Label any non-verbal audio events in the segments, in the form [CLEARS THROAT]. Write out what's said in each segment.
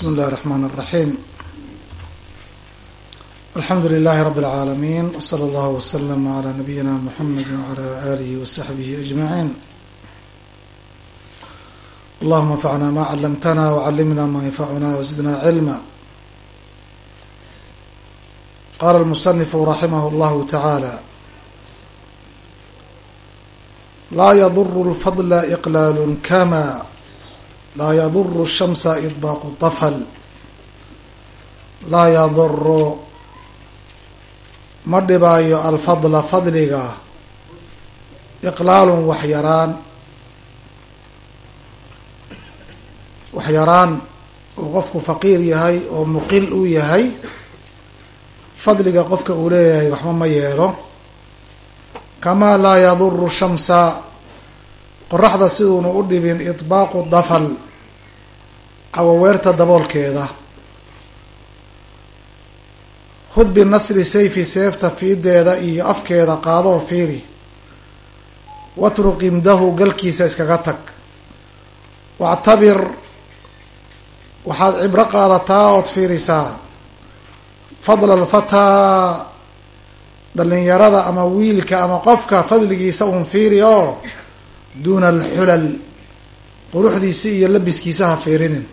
بsم الlh الرحmن الرحيم الحمdu للh رب العاalمين وصلى الله وسلم على نبيina محمد وعلى آله وصحبه أجمعين اللهma انfعna ma علمتna وعلمna ma ينfعna وزدna علما qال المصنف رحimه الله تعالى lا yضر الفضل إqلال kmا laa yaduru shamsa idbaaqu tafal laa yaduru ma dhibaayo alfadla fadliga iqlaalun waxyaraan waxyaraan uu qofku faqiir yahay oo muqil uu yahay fadliga qofka uu leeyahay waxba ma yeelo kamaa laa yaduru shamsa qoraxda siduuna u dhibin idbaaqu dafal cawaweerta daboolkeeda. Khud binasri sayfi seefta fiideeda iyo afkeeda qaadoo fiiri. Watruq imdahu galkiisa iskaga tag. Wactabir waxaad cibro qaadataa ood fiirisaa. Fadla alfataa dhalinyarada ama wiilka ama qofka fadligiisa uun fiiri oo duuna alxulal quruxdiisa iyo labiskiisa ha fiirinin.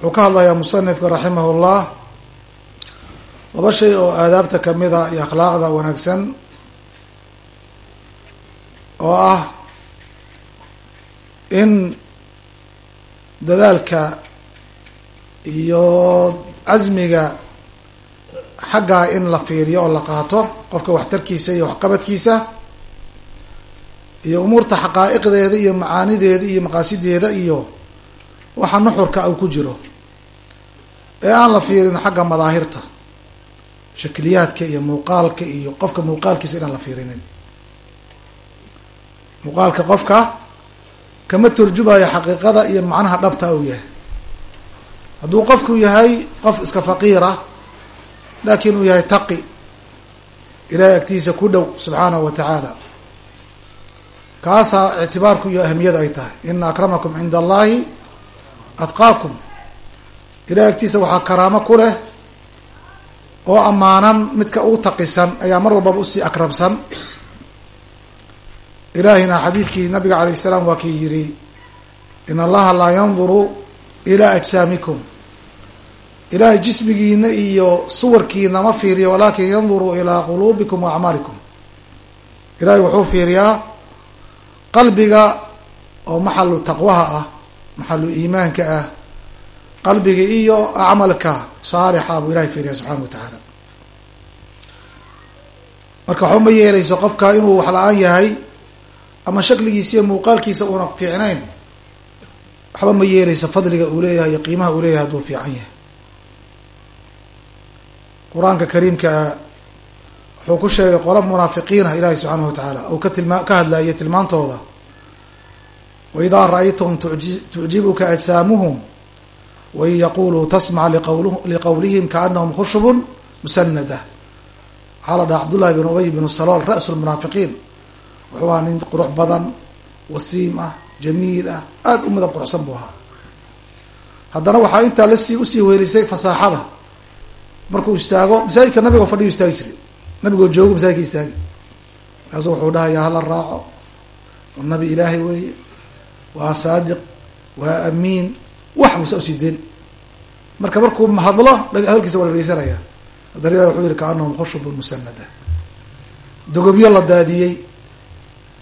Wuxuu ka hadlayaa musanifka raximah llah laba shay oo aadaabta kamida iyo akhlaaqda wanaagsan oo ah in dadaalka iyo casmiga xaggaa in la fiiriyo oo la qaato qofka waxtarkiisa iyo waxqabadkiisa iyo umuurta xaqaa'iqdeeda iyo macaanideeda iyo maqaasideeda iyo waxa nuxurka uu ku jiro ee aan la fiirin xagga madaahirta shakliyaadka iyo muuqaalka iyo qofka muuqaalkiisa inaan la fiirinin. Muuqaalka qofka kama turjumayo xaqiiqada iyo macnaha dhabta uu yahay. Hadduu qofku yahay qof iska faqiira laakiin uu yahay taqi ilaahay agtiisa ku dhow subxaanahu wa tacaala kaasaa ictibaarku iyo ahamiyada ay tahay. Ina akramakum cinda allahi atqaakum. Ilahay agtiisa waxaa karaamo ku leh oo ammaanan midka ugu taqisan ayaa mar walbaba u sii akramsan ilaahina xadiidkii nabiga alayh salaam waa kii yidhi in allaha laa yanduru ilaa ajsaamikum. Ilahay jismigiina iyo suwarkiina ma fiiriyo walakin yanduru ilaa quluubikum wa acmaalikum. Ilahay wuxuu fiiriyaa qalbiga oo maxalu taqwaha ah maxalu iimaanka ah qalbiga iyo acmalka saalixa buu ilahay fiiriya subxana wa tacaala. Marka waxba ma yeelayso qofka inuu wax la'aan yahay ama shakligiisa iyo muuqaalkiisa uuna fiicnayn waxba ma yeelayso fadliga uu leeyahay iyo qiimaha uu leeyahay hadduu fiican yahay. Qur'aanka kariimkaa wuxuu ku sheegay qola munaafiqiinah ilaahi subxaanahu watacaala uu ka hadlayay tilmaantooda. Waidaa ra'aytahum tucjibuka ajsaamuhum wain yaquluu tasmac liqowlihim kaanahum khushubun musanada waxaa la dhaha cabdullahi bin ubay binu salool ra-su lmunaafiqiin wuxuu ahaa nin qurux badan wasiim ah jamiil ah aada u midab quruxsan buu ahaa. Haddana waxaa intaa la sii u sii weelisay fasaaxada markuu istaago masaajidka nabigo fadhiyu istaagi jiray nabigoo joogo masaajidka istaagi. Markaasu wuxuu dhahayaa hala raaco nabi ilaahay weeye waa saadiq waa amiin wax buusa u sii deen. Marka markuu hadlo hadalkiisa waa la dhegeysanaya haddana wuxuu yihi kaanahum khushubun musanada dogobyo la daadiyey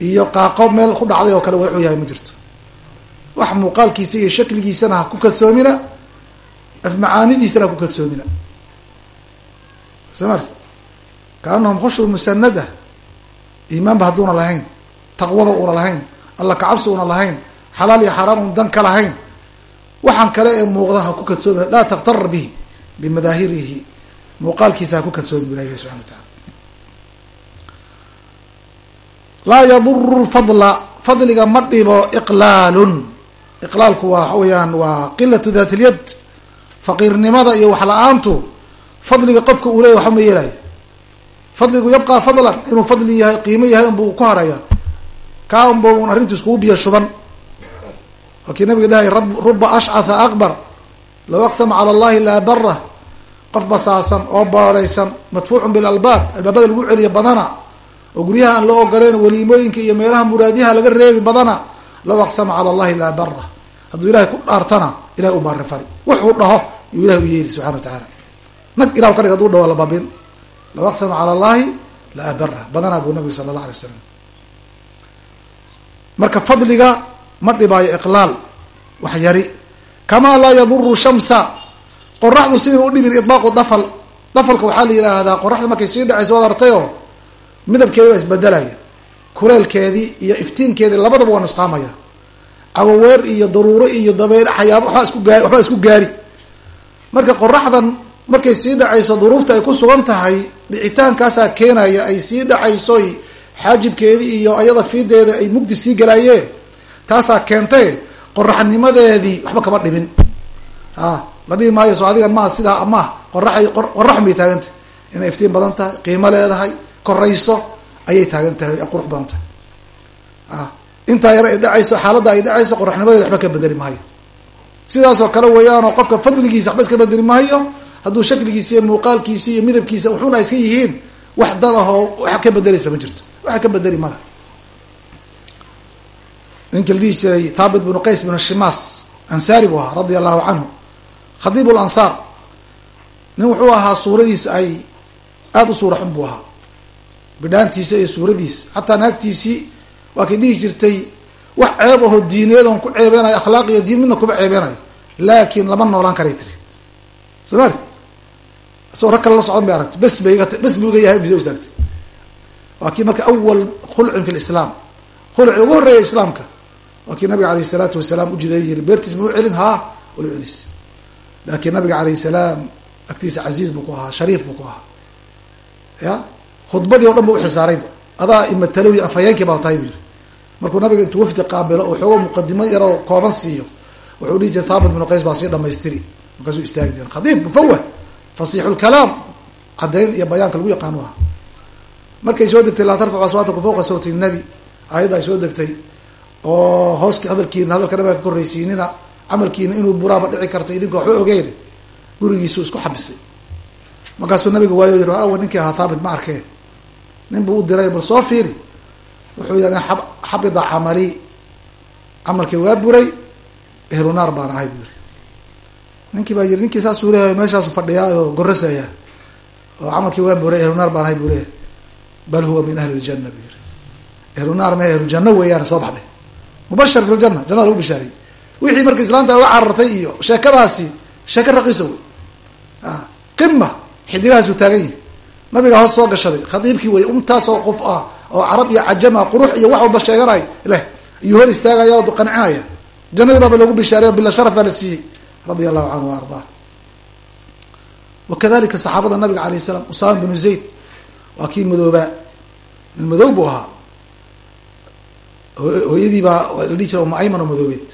iyo qaaqo meel ku dhacday oo kale wuxuu yahay ma jirto. Wax muuqaalkiisa iyo shakligiisana ha ku kadsoomina af macaanidiisana ha ku kadsoomina soo mart kaanahum khushub musanada iimaanba hadduuna lahayn taqwaba una lahayn alla kacabsi una lahayn xalaal iyo xaaraan un dan ka lahayn waxaan kale ee muuqda ha ku kadsoomina laa taktar bihi bimadaahirihi muuqaalkiisa ha ku kadsoomi bu ilahi subxana wa taala laa yaduru lfadla fadliga ma dhibo iqlaalun iqlaalku waa waxa weeyaan waa qilatu dat lyad faqiirnimada iyo wax la'aantu fadliga qofka uu leeyahy waxba ma yeelayo fadligu yabqaa fadlan inuu fadli yahay qiimo yahay unbuu ku haraya kaa unba un arrintu iskugu biyo shuban. Waa kii nabiga dhahay ruba ashcatha akbar low aqsama cala allahi laa bara qof basaasan oo baaraysan madfuucun bilalbaab albaabada lagu celiya badana oo guryaha aan loo ogoleen waliimooyinka iyo meelaha muraadiyaha laga reebi badana low aqsama cala allahi laa bara hadduu ilahay ku dhaartana ilahay u baari fali. Wuxuu dhaho yuu ilahay u yeeli subxana wa tacaala. Nag ilah ka dhig haduu dhaho lababin low aqsama cala allahi la abara badanaa buu nabigu sala allah alay wasalam marka fadliga ma dhibaayo iqlaal wax yari kamaa laa yaduru shamsa qoraxdu sidayna udhibin idbaaqu dafal dafalka waxaa la yidhaahdaa qoraxda markay sii dhacaysa waad artay oo midabkeedi waa isbedelaya kuleelkeedii iyo iftiinkeedii labadaba waa nusqaamaya cawaweer iyo daruuro iyo dabeyl xayaabo waxbaa isku gaari waxbaa isku gaari marka qoraxdan markay sii dhacayso duruufta ay ku sugan tahay dhicitaankaasaa keenaya ay sii dhacaysoy xaajibkeedii iyo ayada fiideeda ay mugdi sii galaayeen taasaa keentay qoraxnimadeedii waxba kama dhibin. A la dhihi maayo so adiga maa sidaa amaah qoraxay qoraxun bay taagantah inay iftiin badan tahay qiimo leedahay korayso ayay taagan tahay qurux badan tahay. A intaa yar ay dhacayso xaaladda ay dhacayso qoraxnimadeeda waxba ka bedeli maayo. Sidaasoo kale weeyaanoo qofka fadligiisa waxba iska bedeli maayo hadduu shakligiisa iyo iyo midabkiisa wuxuuna iska yihiin wax dad ahoo wax ka bedelaysa ma jirto. Waxa ka bedeli mala ninki la dhihi jiray thaabit bnu qays bnu shimaas ansaari buu ahaa radia allahu canhu. Khadiib lansaar nin wuxuu ahaa suuradiisa ay aada u suura xun buu ahaa. Bidhaantiisa iyo suuradiisa. Xataa naagtiisii waa kay dhihi jirtay wax ceeb aho diineed oon ku ceebeenayo akhlaaq iyo diin midna kuma ceebeenayo laakiin lama noolaan karay tiri. Soo maarti isagoo rag kale la socdan bay aragtay. Bes bay bes buu iga yahay biso istaagtay. Waa kii marka awal khulcin fi lislaam khulci ugu horreeya islaamka. Waa kii nabiga alayh salaatu wasalaam ujiday yiri beertiis ma u celin haa? Way u celis. Laakiin nabiga alayh salaam agtiisa casiiz buu ku ahaa shariif buu ku ahaa. Ya? Khudbadii o dhan ba uxilsaarayba adaa imatalowi afhayeenkii baa tahay bu yiri markuu nabiga intuu wafdi qaabilo oo muqadimo yaroo kooban siiyo. Wuxuu dhihi jiray thaabit bnu qays baa sii dhamaystiri markaasuu jira fasiixu lkalaam caddayn iyo bayaanka lagu yaqaanu aha markay soo degtay laa tarfacu aswaataku fawqa sawti nabi aayadda ay soo degtay oo hooski hadalkiina hadalka nabiga ka korraysiinina camalkiina inuu buraaba dhici karto idinka waxba ogeyn gurigiisuu isku xabisay. Markaasuu nabiga waayo yiri awa ninkii ahaa thaabit ma arkeen nin buu u diray bal soo fiiri. Wuxuu yihi xabida camali camalkii waa buray ehlunaar baan ahay bu yiri ninkii baa yiri ninkii saasuu leeyahay meeshaasu fadhiyaa oo gorasaya oo camalkii waa buray ehlunaar baan ahay buu leeyahay. Bal huwa min ahli ljana bu yiri ehlunaar me ehlujanno weeyaan soo baxday mubashar fi ljana jannada lagu bishaariyey wixii marka islaanta la carartay iyo sheekadaasi sheeko raqiisa wey qima xidigahaasuu taagan yihi nabiga hoos soo gashaday khadiibkii wey intaasoo qof ah oo carab iyo cajama qurux iyo wax walba sheeganay leh. Iyuu hor istaagaya oo qancinaya jannadii baaba loogu bishaaray bila sharaf baa la siiyey radia allahu canhu wa ardaa wakadalika saxaabada nabiga alayh salaam usama binu zayd waa kii madoobaa nin madoob buu ahaa. Hooyadii baa la dhihi jira uma ayman oo madoobeed.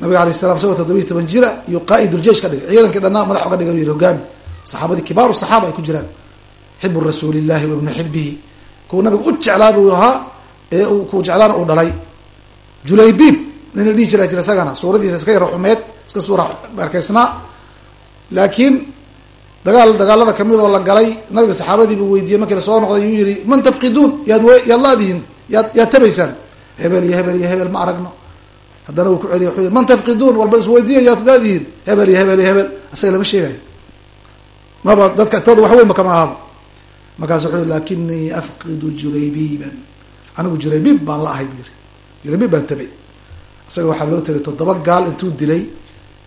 Nabiga alayh salam isagoo toddobiyi toban jira iyo qaa-iduljeesh ka dhigay. Ciidankii dhanaa madax oga dhigay yiri hogaami. Saxaabadii kibaaru saxaaba ay ku jiraan. Xibu rasuulillahi wa ibnu xibbihi. Kuwa nabiga u jeclaa buu ahaa ee ku jeclaana uu dhalay. Julaybiib nin la dhihi jira isagana suuradiisa iska yara xumeed iska suura barkaysnaa laakiin dagaal dagaalada ka mid oo la galay nabiga saxaabadii buu weydiiyey markii la soo noqday yuu yihi man tafqiduun yaad yaad laadihiin yaad yaad tabaysaan. Hebel iyo hebel iyo hebel ma aragno. Haddana wuu ku celiy wuxuu man tafqiduun walba isweydiiya yaad laadihiin. Hebel iyo hebel iyo hebel asaga lama sheegayo maba dadka agtooda wax weynba kama ahaba markaasu wuxuu lakinii afqidu julaybiiban. Anigu julaybiib baan la ahay bu yiri julaybiib baan tabay. Isaga waxaa loo tegay toddoba gaal intuu dilay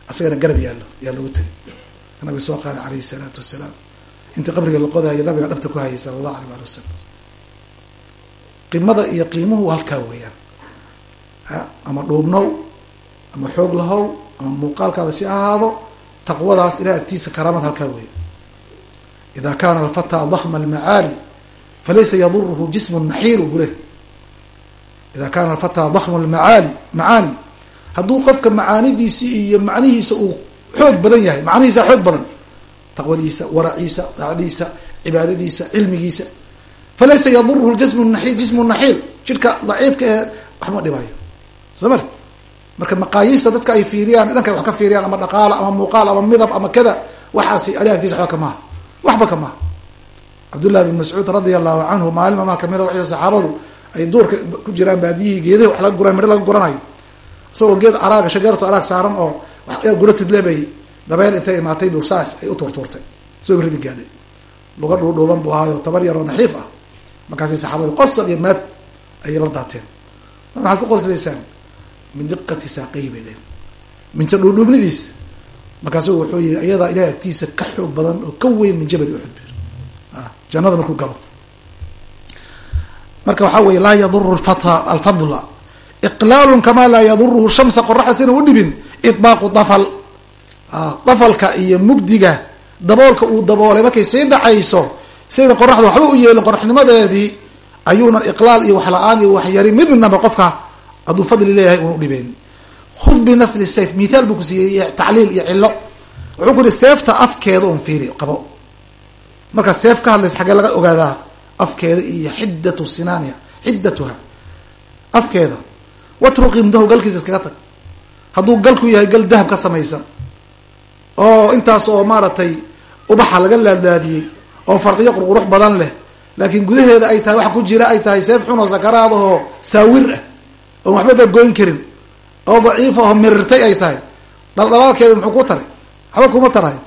asagana garab yaallo yaa loogu tegay nabiga soo qaaday alayhi salaatu wasalaam. Intii qabriga la qodayo nabiga dhabta ku hayay sala allahu alay ali wasalam qimada iyo qiimuhu halkaa weeyaan. Ama dhuubnow ama xoog lahow ama muuqaalkaada si ahaado taqwadaas ilahay agtiisa karaamad halkaa weeya ida kana alfataa dakma almacaali falaysa yaduruhu jismu naxiilu bule ida kana alfataa dakma lmacaali macaani hadduu qofka macaanidiisi iyo macnihiisa uu xoog badan yahay macnihiisa xoog badan taqwadiisa waraciisa daacdiisa cibaadadiisa cilmigiisa falaysa yaduruhu jismu na jismu naxiil jidhka daciifka ee waxma dhibayo soo marka maqaayiista dadka ay fiiriyaan dhanka wax ka fiiriyaan ama dhaqaala ama muuqaal ama midab ama kada waxaasi ali agtiisa waba kamaaha waxba kamaaha cabdullahi bin mascuud radia allahu canhu maalin mamaa kamida waxay saxaabadu ay duurka ku jiraan baadiyihii geedahi wax laga gura midho laga guranayo isagoo geed araaga shajaratu araag saaran oo gura tidlebay dabeel intay imaatay bu saas ay u tuurtuurtay soo ridi gaadhay luga dhuudhuuban buu ahaayo tabar yaroo naxiif ah. Markaasay saxaabadu qosol iyo maad ayay la daateen. Maxaad ku qoslaysaan min diqati saaqayi bay dheen minja dhuudhuubnidiisa markaasu wuxuu yihi iyadaa ilahay agtiisa ka xoog badan oo ka weyn min jabali uxud bir jannada markuu galo. Marka waxaa weye laa yaduru fata alfadla iqlaalun kamaa laa yaduruhu shamsa qoraxda sina u dhibin ibaaqu dafal. Dafalka iyo mugdiga daboolka uu daboolay markay sii dhacayso sayna qoraxda waxba u yeelin qoraxnimadeedii ayuunan iqlaal iyo wax la'aan iyo waxyari midnaba qofka hadduu fadli leeyahay una udhibeyn khud binasli sayf mithaal buu ku siiyey tacliil iyo cillo. Wuxuu ku yihi seefta afkeeda un fiiri qabo. Markaa seef ka hadlaysa xaggee laga ogaadaa afkeeda iyo xiddatu sinaaniha xiddatuha afkeeda watruqi mdahu galkiisa iskaga tag. Hadduu galku yahay gal dahab ka samaysan oo intaas oo maaragtay ubaxa laga laadlaadiyey oo farqiyo qurqurux badan leh laakiin gudaheeda ay tahay waxa ku jira ay tahay seef xun oo sakaraad ahoo saawir ah oon waxba bagoyn karin oo daciif aho mirirtay ay tahay. Dhaldhalaalkeeda muxuu ku taray? Waxba kuma tarayo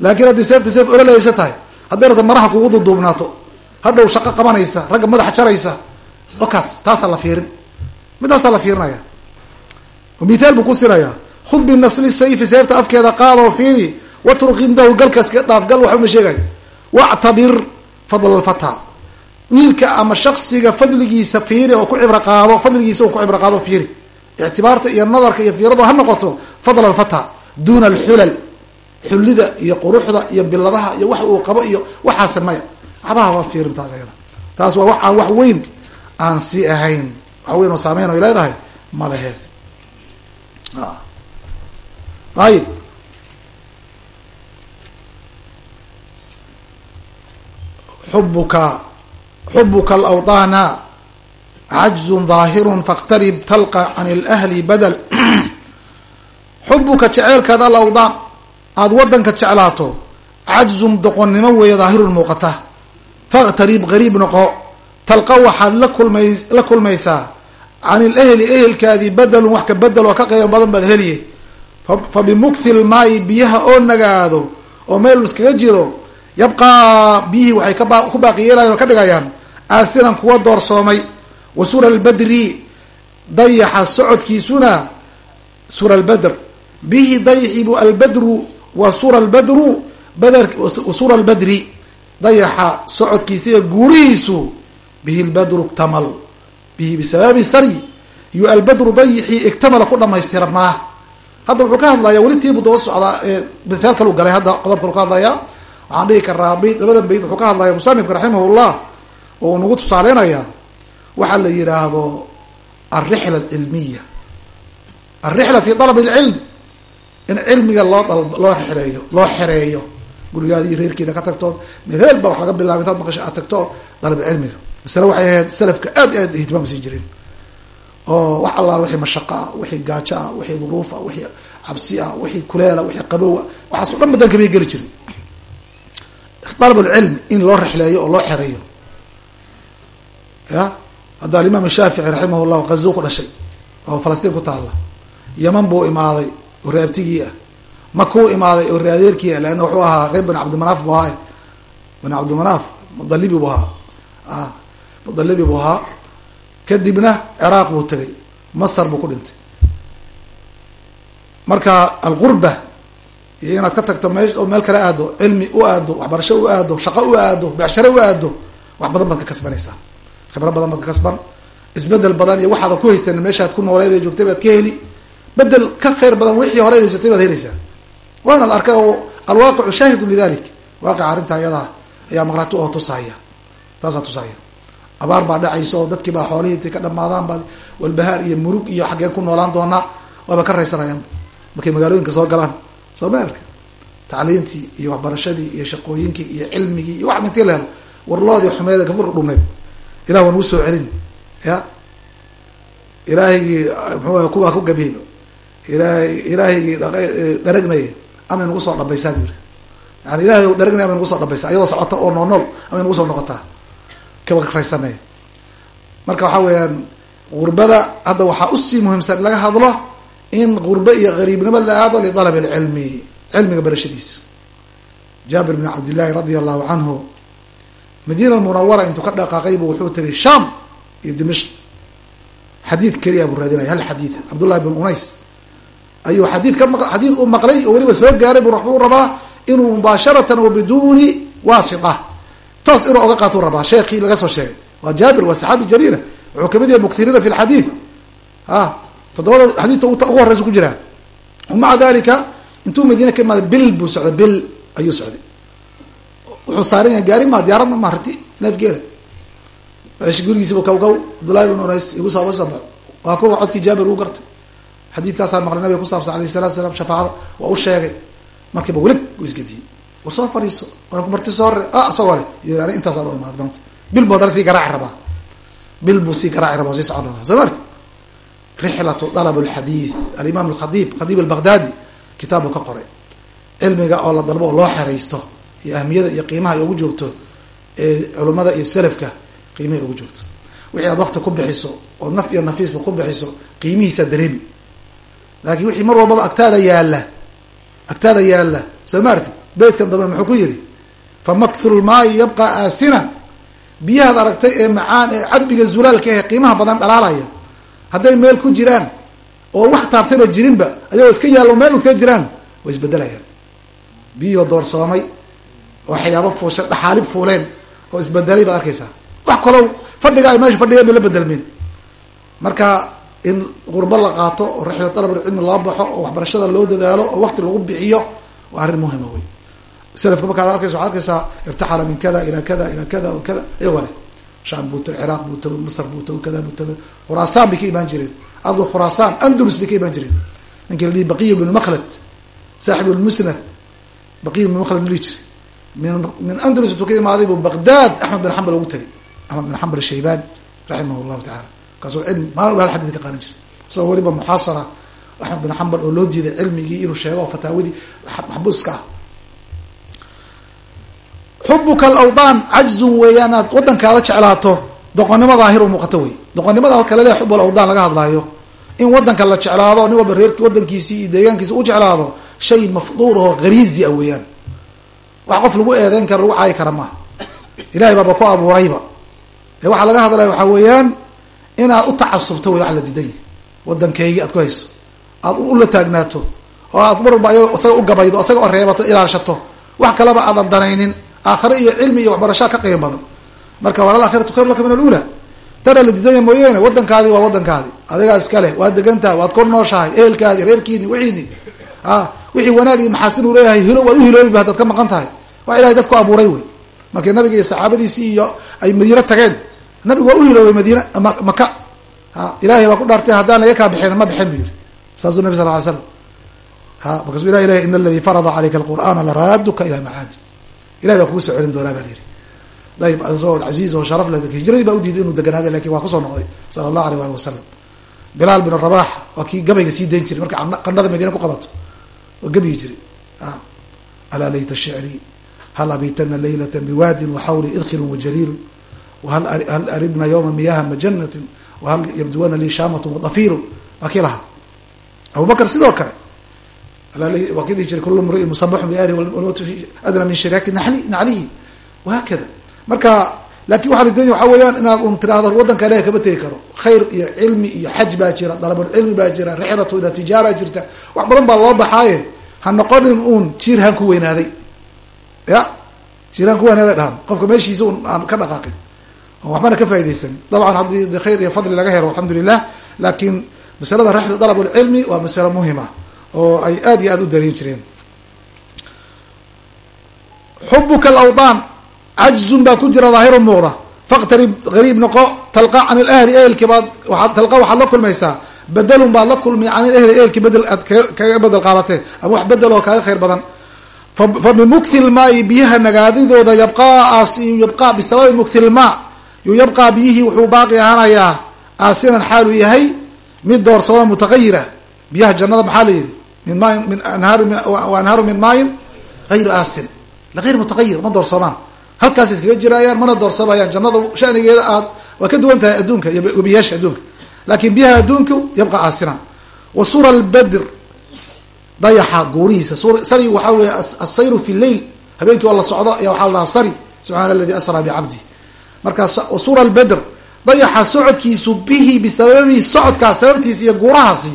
laakiin haddii seefta seef ololaysa tahay hadday rabto maraha kugu duduubnaato hadhow shaqo qabanaysa ragga madaxa jaraysa okaas taasaa la fiirin midaasaa la fiirinaya mithaal buu ku sinayaa khud binasli sayfi seefta afkeeda qaadoo fiiri watruq imdahu galkaas ka dhaaf gal waxba ma sheegayo wactabir fadl alfata wiilka ama shaksiga fadligiisa fiiri oo ku cibro qaado fadligiisa oo ku cibro qaado fiiri. Ictibaarta iyo nadarka iyo fiiradu ha noqoto fadl alfata duna alxulal xullida iyo quruxda iyo biladaha iyo wax uu qabo iyo waxaase maya. Waxbaha waa fiirin taas ayada. Taas waa wax aan wax weyn aan sii ahayn wax weyn oo saameyn oy leedahay ma lehe ayib xubuka xubuka alawطaana cajzun daahirun faاqtarib talqa can اlahli badel [CLEARS THROAT] xubuka jeceelkaad alawdaan aada wadanka jeclaato cajzun doqonnimo weeye daahirun muuqata faاqtarib gariib noqo talqa waxaad la kulmay la kulmaysaa can ilahli ehelkaadii bedelun wax ka bedel oo ka qeybo badan baad heliye fa bimukthi lmaayi biyaha oo nagaado oo meel iskaga jiro yabqaa biyihii waxay ku baaqi yeelayan oo ka dhigayaan aasiran kuwa doorsoomay wa sura lbadri dayaxa socodkiisuna sura lbadr bihi dayxibu albadru wa sura lbadru badr sura lbadri dayaxa socodkiisa iyo guurihiisu bihi lbadru iktamal bihi bisababi saryi iyo albadru dayixii iktamala ku dhamaystirmaa hadda wuxuu ka hadlayaa weli tiibuu daba socdaa mithaal kalu galay hadda qodob kalu ka hadlayaa. Waxaan dhihi karaa bayd labada bayd wuxuu ka hadlaya musanifka raximahullah oo uu nagu tusaaleynayaa waxaa la yihaahdo alrixla alcilmiya. Alrixla fi dalab alcilm in cilmiga loo loo xereeyo loo xereeyo. Gurigaada iyo reerkiina ka tagto meel ba wax laga bilaaba intaad maqasho aad tagto dalab cilmiga masale waxay ahayd salafka aad i aad ihtimaam siin jireen oo wax allaal wixii mashaqa ah wixii gaajo ah wixii duruuf ah wixii cabsi ah wixii kuleela wixii qabowa waxaaso dhan badanka bay geli jirin dalab lcilmi in loo rexleeyo oo loo xereeyo. Ya? Hadda alimaam shaafici raximah llah gazo ku dhashay oo falastiin ku taalla yaman buu imaaday oo reabtigii ah makuu imaaday oo readeerkii ah leanna wuxuu ahaa reer bani cabdimanaaf buu ahaa. Bani cabdimanaaf mudalibi buu ahaa mudalibi buu ahaa. Kadibna ciraaq buu tegay masar buu ku dhintay. Marka alqurba iyo inaad ka tagto me oo meel kale aado cilmi u aado waxbarasho u aado shaqo u aado becsharo u aado wax badan baad ka kasbanaysaa. Khibro badan baad ka kasban. Isbedel badan iyo waxaada ku haysan meeshaad ku nooleed ee joogtay baad ka heli. Bedel ka khayr badan wixii hore haysatay baad helaysaa. Waana la arkay oo alwaaqicu shaahidun lidalik. Waaqica arrinta ayadaa ayaa maqraati oo tusaya taasaa tusaya abaar baa dhacaysa oo dadkii baa xoolihii intay ka dhamaadaan baa walbahaar iyo murug iyo xaggeen ku noolaan doonaa waaba ka raysanayaan. Markay magaalooyinka soo galaan soomaalka tacliintii iyo waxbarashadii iyo shaqooyinkii iyo cilmigii iyo wax mintii la helo. Warloodii xumeed gafurka dhumneyd ilah waa nagu soo celin. Ya? Ilaahigii mxuu kuwaa ku gabiib ilahay ilaahaygii dharagnaya amay nagu soo dhabaysaa bu yiri yani ilahay dharagnaya amay nagu soo dhabaysaa iyadoo socota oo nool nool amay nagu soo noqotaa kabakraysanay marka waxaa weeyaan gurbada hadda waxaa u sii muhiimsan laga hadlo in gurbe iyo gariibnimo la aado lidalab alcilmi cilmiga barashadiisa. Jaabir bn cabdillahi radia allahu canhu madiina munawara intuu ka dhaqaaqaybu wuxuu tegay sham iyo dimashq. Xadiid keliya buu raadinaya hal xadiid. Cabdullahi bin unays ayuu xadiid ka maq xadiid uu maqlay oo weliba soo gaaray bu wuxuu rabaa inuu mubaasharatan wa biduuni wasita toos inuu oga qaatuu rabaa. Sheekii laga soo sheegay. Waa jaabir waa saxaabi jaliila wuxuu ka mid yahay muktiriina fi lxadiid a toddobada xadiidka ugu horeysa ku jiraa wamaca dalika intuu madiina ka imaaday bil buu socday bil ayuu socday. Wuxuu saaran yahay gaari ma diyaaradna ma riti neefgeela meesha gurigiisiba kaw kaw cabdullahi bin unays igu wasamo waa kuwa codkii jaabir uu gartay. Xadiidkaasaa maqlay nabiga ku saabsan alayh salatu salaam shafaacada waa u sheegay. Markiiba welig u isgediyey war soo fadhiiso waran ku marti soo re ah isagoo iyo ani intaasaan u imaaday maanta. Bil buu haddana sii garaaci rabaa. Bil buu sii garaaci rabaa sii socon rabaa. Soo marti rixlatu dalab lxadiid alimaam alkhadiib khadiib albaghdadi kitaabu ka qoray. Cilmiga oo la dalbo oo loo xeraysto iyo ahmiyada iyo qiimaha ay ugu joogto ee culimmada iyo selafka qiimahay ugu joogto. Wixii aad wakti ku ood naf iyo nafiisba ku bixiso qiimihiisaa dareemi laakiin wixii mar walbaba agtaada yaalla agtaada yaalla. Soo ma artid beydkan dambe muxuu ku yidhi fa makthu lmaayi yabqa aasinan biyahaad aragtay ee macaan ee cadbiga zulaalka ee qiimaha badan dhalaalaya hadday meel ku jiraan oo wax taabtayba jirinba ayagoo iska yaallo meel iska jiraan way isbedelayaan biyihoo doorsoomay oo waxyaabo fuusha dhaxaalib fuuleen oo isbedelay baad arkaysaa. Wax kalow fadhiga ay meesha fadhigeen la bedelmeen marka in qurbo la qaato oo rixla dalabulcilmi loo baxo oo waxbarashada loo dadaalo oo waqti lagu bixiyo waa arrin muhima wey selafka markaad arkaysa waxad arkaysaa irtaxala min kada ila kada ila kada kada iyagoo leh sham buu tago ciraaq buu tago masr buu tago kada buu tago khuraasaan bay ka imaan jireen ardu khuraasaan andalus bay ka imaan jireen ninkii la dhihi baqiy bnu makhlad saaxib lmusnad baqiy bnu makhlad la dhihi jiray min andalus intuu ka imaaday buu baqdad axmed bin xambal ugu tagay axmed bin xambal shaybani raximah llahu tacala markaasuu cilmi maalin hal xadid ka qaadan jiray isagoo weliba muxaasara axmed bin xambal oo loo diiday cilmigii inuu sheego fataawadii maxbuuska ah xubuka alawdaan cajzun weeyaan aad wadankaada jeclaato doqonnimo daahir u muuqato wey doqonnimada kale le xub alawdaan laga hadlaayo. In wadanka la jeclaado nin walba reerki wadankiisii iyo deegaankiisa u jeclaado shay mafduur oo hariizi a weeyaan. Wax qof lagu eedeyn kara lagu caayi kara maaha. Ilahay baaba ku abuurayba. Ee waxaa laga hadlaya waxaa weeyaan inaad u tacasubto wey wax la diidan yahy wadankeygii aad ku hayso. Aad ula taagnaato. Oo aad mar walba ayago isaga u gabaydo isaga oo reebato ilaashato. Wax kaleba aadan danaynin aakhare iyo cilmi iyo waxbarashaa ka qiimo badan. Marka walal aakhiratu khayru laka min alula. Dara la mooyeene wadankaadi waa wadankaadi adigaa iska leh waad degantahay waad kor nooshahay ehelkaadi reerkiini wixiini. A wixii wanaag iyo maxaasin uu leeyahay hilo waad uhiloobiba hadaad ka maqan tahay. Waa ilahay dad ku abuuray wey. Markii nabiga iyo saxaabadiisii iyo ay madiine tageen nabigu waa uhiloobay madiina maka a ilahay baa ku dhaartay haddaan laga kaa bixin ma bixin bu yihi saasuu nabi sal ly slam a markaasuu ilah ilahy in aladii farada calayka alqur'aana laraaduka ila macaadi ilahay baa kugu soo celin doonaa baa la yihi dayib isagoo casiiz oo sharaf le hijradii baa udiiday inuu deganaaday laakiin waa ku soo noqday sala allahu aleyh ali wasalam bilaal bin rabax waa kii gabayga sii dayn jiray. Marka qandhada madiina ku qabato oo gebyi jiray. Alaa layta shicrii hal abitana laylata biwaadin waxawli idkhilun wajaliilun wahal aridna yawma miyaha majanatin wahal yabduwana lii shaamatun wadafiirun waa kii lahaa. Abubakr sidoo kale waa kii dhihi jiray kulu mriin musabaxun biahli adna min shiraaki nali naclihi wahaakada marka laakin waxaa lidanya waxaa weeyaan inaad un tirahdo wadanka ilahi kama tegi karo khayr iyo cilmi iyo xaj baa jira dalabulcilmi baa jira rixlatu ila tijaara jirta wax badan baa loo baxaaye ha noqonin uun jiirhaan ku weynaaday ya jiirhaan ku weynaaday dhahan qofka meeshiisa un aan ka dhaqaaqin oo waxbana ka faa'idaysan dabcan haddii khayr iyo fadli laga helo alxamdu lilah laakiin masalada waa masalo muhima oo ay aad iyo aad u dareen jireen. Xubuka alawdaan cajzun baa ku jira daahirun muuqda. Faqtarib gariib noqo talqa can ilahli ehelki baad waaa talqa waxaad la kulmaysaa. Bedelun baad la kulmi can ilahli ehelki bedel aad kaga bedel qaadatee ama wax bedel oo kaaga khayr badan. Fa bimukti lmaai biyaha nagaadidooda yabqaa aasi yabqaa bisababi mukti lmaa yu yabqaa biyihii wuxuu baaqi ahaanayaa aasinan xaaluu yahay mid doorsoomo mutaqayira biyaha jannada maxaa la yidhi min maayin min anhaaru min maayin hayru aasin lagayr mutaqayir ma doorsoomaan halkaas iskaga jiraayaan mana doorsamayaan jannada shanigeeda aad waa ka duwan tahay adduunka iyo webiyaasha adduunka laakin biyaha adduunku yabqa aasinan wa sura albadr dayaxa guurihiisa sari waxaa weeye asayru fi lleil habeenkii oo la socdo ayaa waxaa la dhahaa sari subxaana aladi asraa bicabdi markaa sura albadr dayaxa socodkiisu bihi bisababihi socodkaas sababtiisa iyo guurahaasi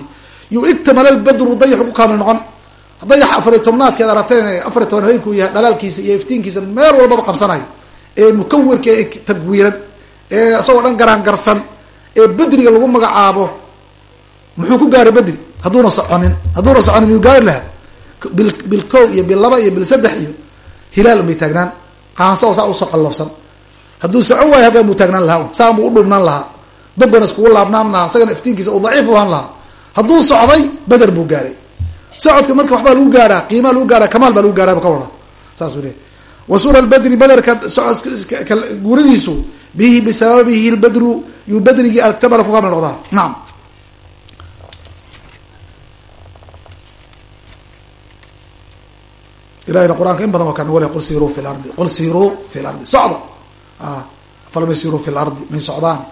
yu iktamala lbadru dayaxu ku kaamil noqon dayax afariy tobnaadkeed arateen afariy toban habeenkuu yahay dhalaalkiisa iyo iftiinkiisa meel walbaba qabsanayo ee mukawirka ee tagwiiran ee isagoo dhan garaangarsan ee bedriga lagu magacaabo muxuu ku gaaray bedri hadduuna soconin hadduuna soconin miyuu gaari lahaa bil bil kow iyo bil laba iyo bil saddex iyo hilaal unbay taagnaan qaansa oo saa u soo qallafsan hadduu socon waayo halkaan buu taagnaan lahaa saan buu u dhubnaan lahaa bogana iskugu laabnaan lahaa isagana iftiinkiisa uu daciif u ahaan lahaa hadduu socday beder buu gaaray. Socodka marka waxbaa lagu gaadhaa qiimaa lagu gaadhaa kamaal baa lagu gaadhaa bu ka wada saas buu leey wa sura lbadri bederka guuridiisu bihi bisababihi lbadru yuu bedrigii altabala ku kamil noqdaa. Nacam ilahina qur'aanka in badan waa wale qul siiruu fi lardi qul siiruu fi lardi socda. Falam yasiruu fi lardi may socdaan.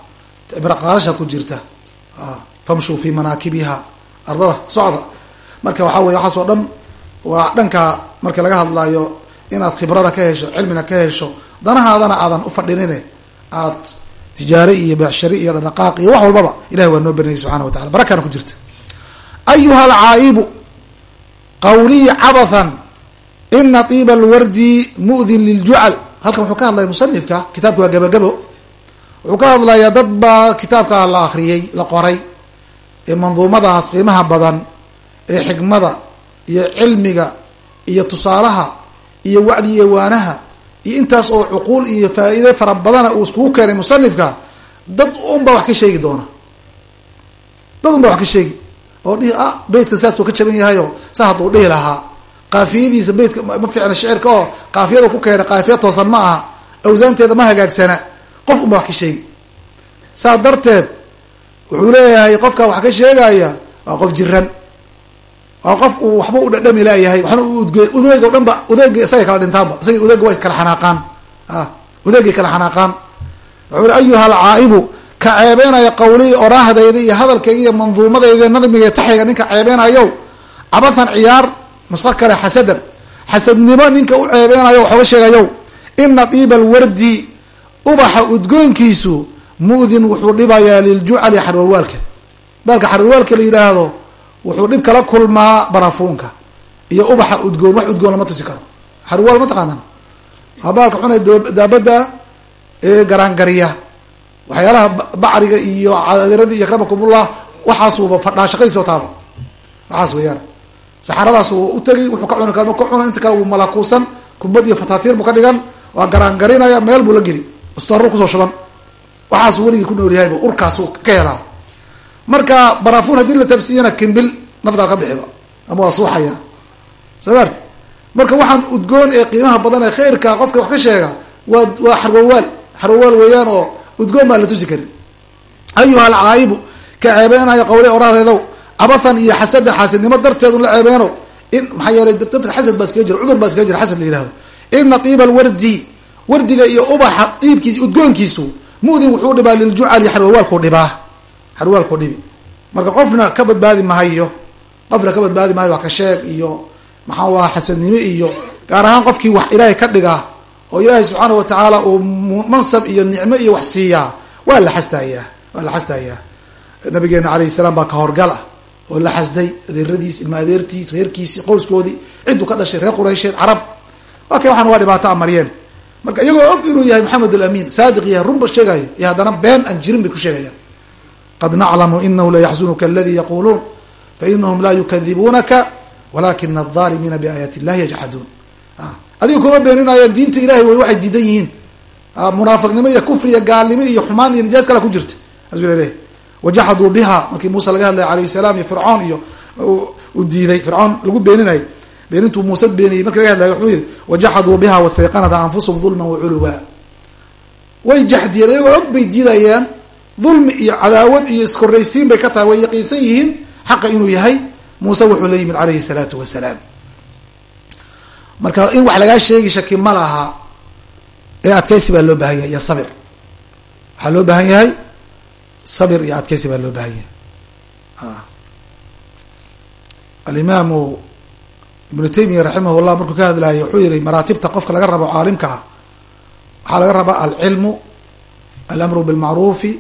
Cibra qaadasha ku jirta famshuu fi manaakibiha. Ardada socda. Marka waxaa weye waxaas dhan waa dhanka marka laga hadlayo inaad khibrada ka hesho cilmina ka hesho danahaadana aadan ufadhinine aad tijaare iyo becshari iyo dhaqaaq iyo wax walbaba ilahi waa noo baneeyey subxana wa tacala barakana ku jirta. Ayuha alcaa'ibu qawliyi cabathan ina tiiba alwardi mu'din liljucal halkan wuxuu ka hadlaya musanifka kitaabka waa gabagabo. Wuxuu ka hadlayaa dad baa kitaabka la akriyey la qoray ee manduumadaas qiimaha badan ee xikmada iyo cilmiga iyo tusaalaha iyo wacdi iyo waanaha iyo intaas oo cuquul iyo faa-iide fara badana uu iskugu keenay musanifka dad unbaa wax ka sheegi doona. Dad unbaa wax ka sheegi. Oo dhihi ah beytka saas uu ka jaban yahayo saa hadduu dhihi lahaa. Qaafiyadiisa beytka ma fiicna shicirka oo qaafiyada ku keena qaafiya toosan ma aha. Awsaanteeda ma hagaagsana. Qof unbaa wax ka sheegi. Saa darteed wuxuu leeyahay qofkaa wax ka sheegaya waa qof jiran. Waa qof uu waxba u dhadhami laayahay waxna u udgoy udeega o dhan ba udeega isagay kala dhintaanba isaga udeega way kala xanaaqaan. A udeegay kala xanaaqaan. Wuxuu li ayuha alcaa'ibu ka ceebeenaya qawlii oraahdayda iyo hadalkayga iyo manduumadayda nadmiga taxiga ninka ceebeenayo cabathan ciyaar nusko kale xasadan. Xasadnimo ninka u ceebeenayo waxooga sheegayo ina diiba alwardi ubaxa udgoonkiisu mu'din wuxuu dhibayaa liljucali xarwalwaalka baalka xarwalwaalka la yidhaahdo wuxuu dhib kala kulmaa barafuunka iyo ubaxa udgoon wax udgoon lama tusi karo. Xarwaal ma taqaanaan? Waa baalka xunay daabada ee garaangariya. Waxyaalaha bacriga iyo cadiradi iyo akramakumullah waxaasuuba fadhaa shaqadiisa taaba waxaas weeyaan. Saxaradaas uu utegi wuxuu ka cuni kara ka cuna inta kale wuu malakuusan kubad iyo fataatiir buu ka dhigan waa garaangarinaya meel buu la geli istoorru ku soo shuban waxaasuu weligii ku nool yahayba urkaasuu ka helaa. Marka barafuun haddii la tabsiyana kimbil naftaa ka bixiba. Ama waa suuxaya soo marka waxaan udgoon ee qiimaha badan ee khayrka qofka wax ka sheega waa waa xarwawaal. Xarwawaal weeyaan oo udgoon baan la tusi karin. Ayuha alcaayibu ka ceebeenayo qawle orahdeedow cabathan iyo xasadan xaasidnimo darteed un la ceebeeno in maxaa yeelay dadka xasad baa iskaga jira cudur baa iskaga jira xasad la yihahdo ina tiiba alwardi wardiga iyo ubaxa diibkiisa udgoonkiisu mu'din wuxuu dhibaa liljucali xarwawaalkuu dhibaa. Xarwaalkuu dhibi. Marka qofna ka badbaadi mahayo qofna ka badbaadi maayo waa ka sheeg iyo maxaa waa xasadnimo iyo gaar ahaan qofkii wax ilaahay ka dhigaa oo ilaahay subxaana wa tacaala uu mansab iyo nicmo iyo wax siiyaa waa la xasdayaa waa la xasdayaa nabigeena alayhi salaam baa ka horgal ah oo la xasday adeeradiis ilma adeertii reerkiisii qowskoodii cidduu ka dhashay reer quraysheed carab. Waa kay waa dhibaato a marka iyagoo og inuu yahay maxamed alamin saadiq yahay runba sheegayo iyo haddana been aan jirin bay ku sheegayaan. Qad naclamu inahu layaxzunuka aladi yaquluun fainahum laa yukadibuunaka walakina alظaalimiina biaayaati illahi yajxaduun adiga kuma beeninayaan diinta ilahay wey waxay diidan yihiin. Munaafiqnimo iyo kufri iyo gaalnimo iyo xumaan iyo nijaas kala ku jirta. Laleeyahy wajaxaduu biha markii muuse laga hadlaya alayh salaam iyo fircoon iyo u diiday fircoon lagu beeninayay beenintuu muuse beeniyey marki laga hadlaya wuxuu yihi wajaxaduu biha wastayqanada anfusahum dulman waculuwa way jaxdiyeen iyagoo og bay diidayaan dulmi iyo cadaawad iyo iskoraysiin bay ka tahay way yaqiinsan yihiin xaqa inuu yahay. Muuse wuxuu la yimid calayhi salaatu wasalaam marka in wax lagaa sheegi shaki ma laha. Ee adkaysi baa loo baahan yahay iyo sabir. Waxaa loo baahan yahay sabir iyo adkaysi baa loo baahan yahay. Alimaamu ibnu taymiya raximahullah markuu ka hadlayo wuxuu yihi maraatibta qofka laga rabo caalimka ah waxaa laga rabaa alcilmu alamru bilmacruufi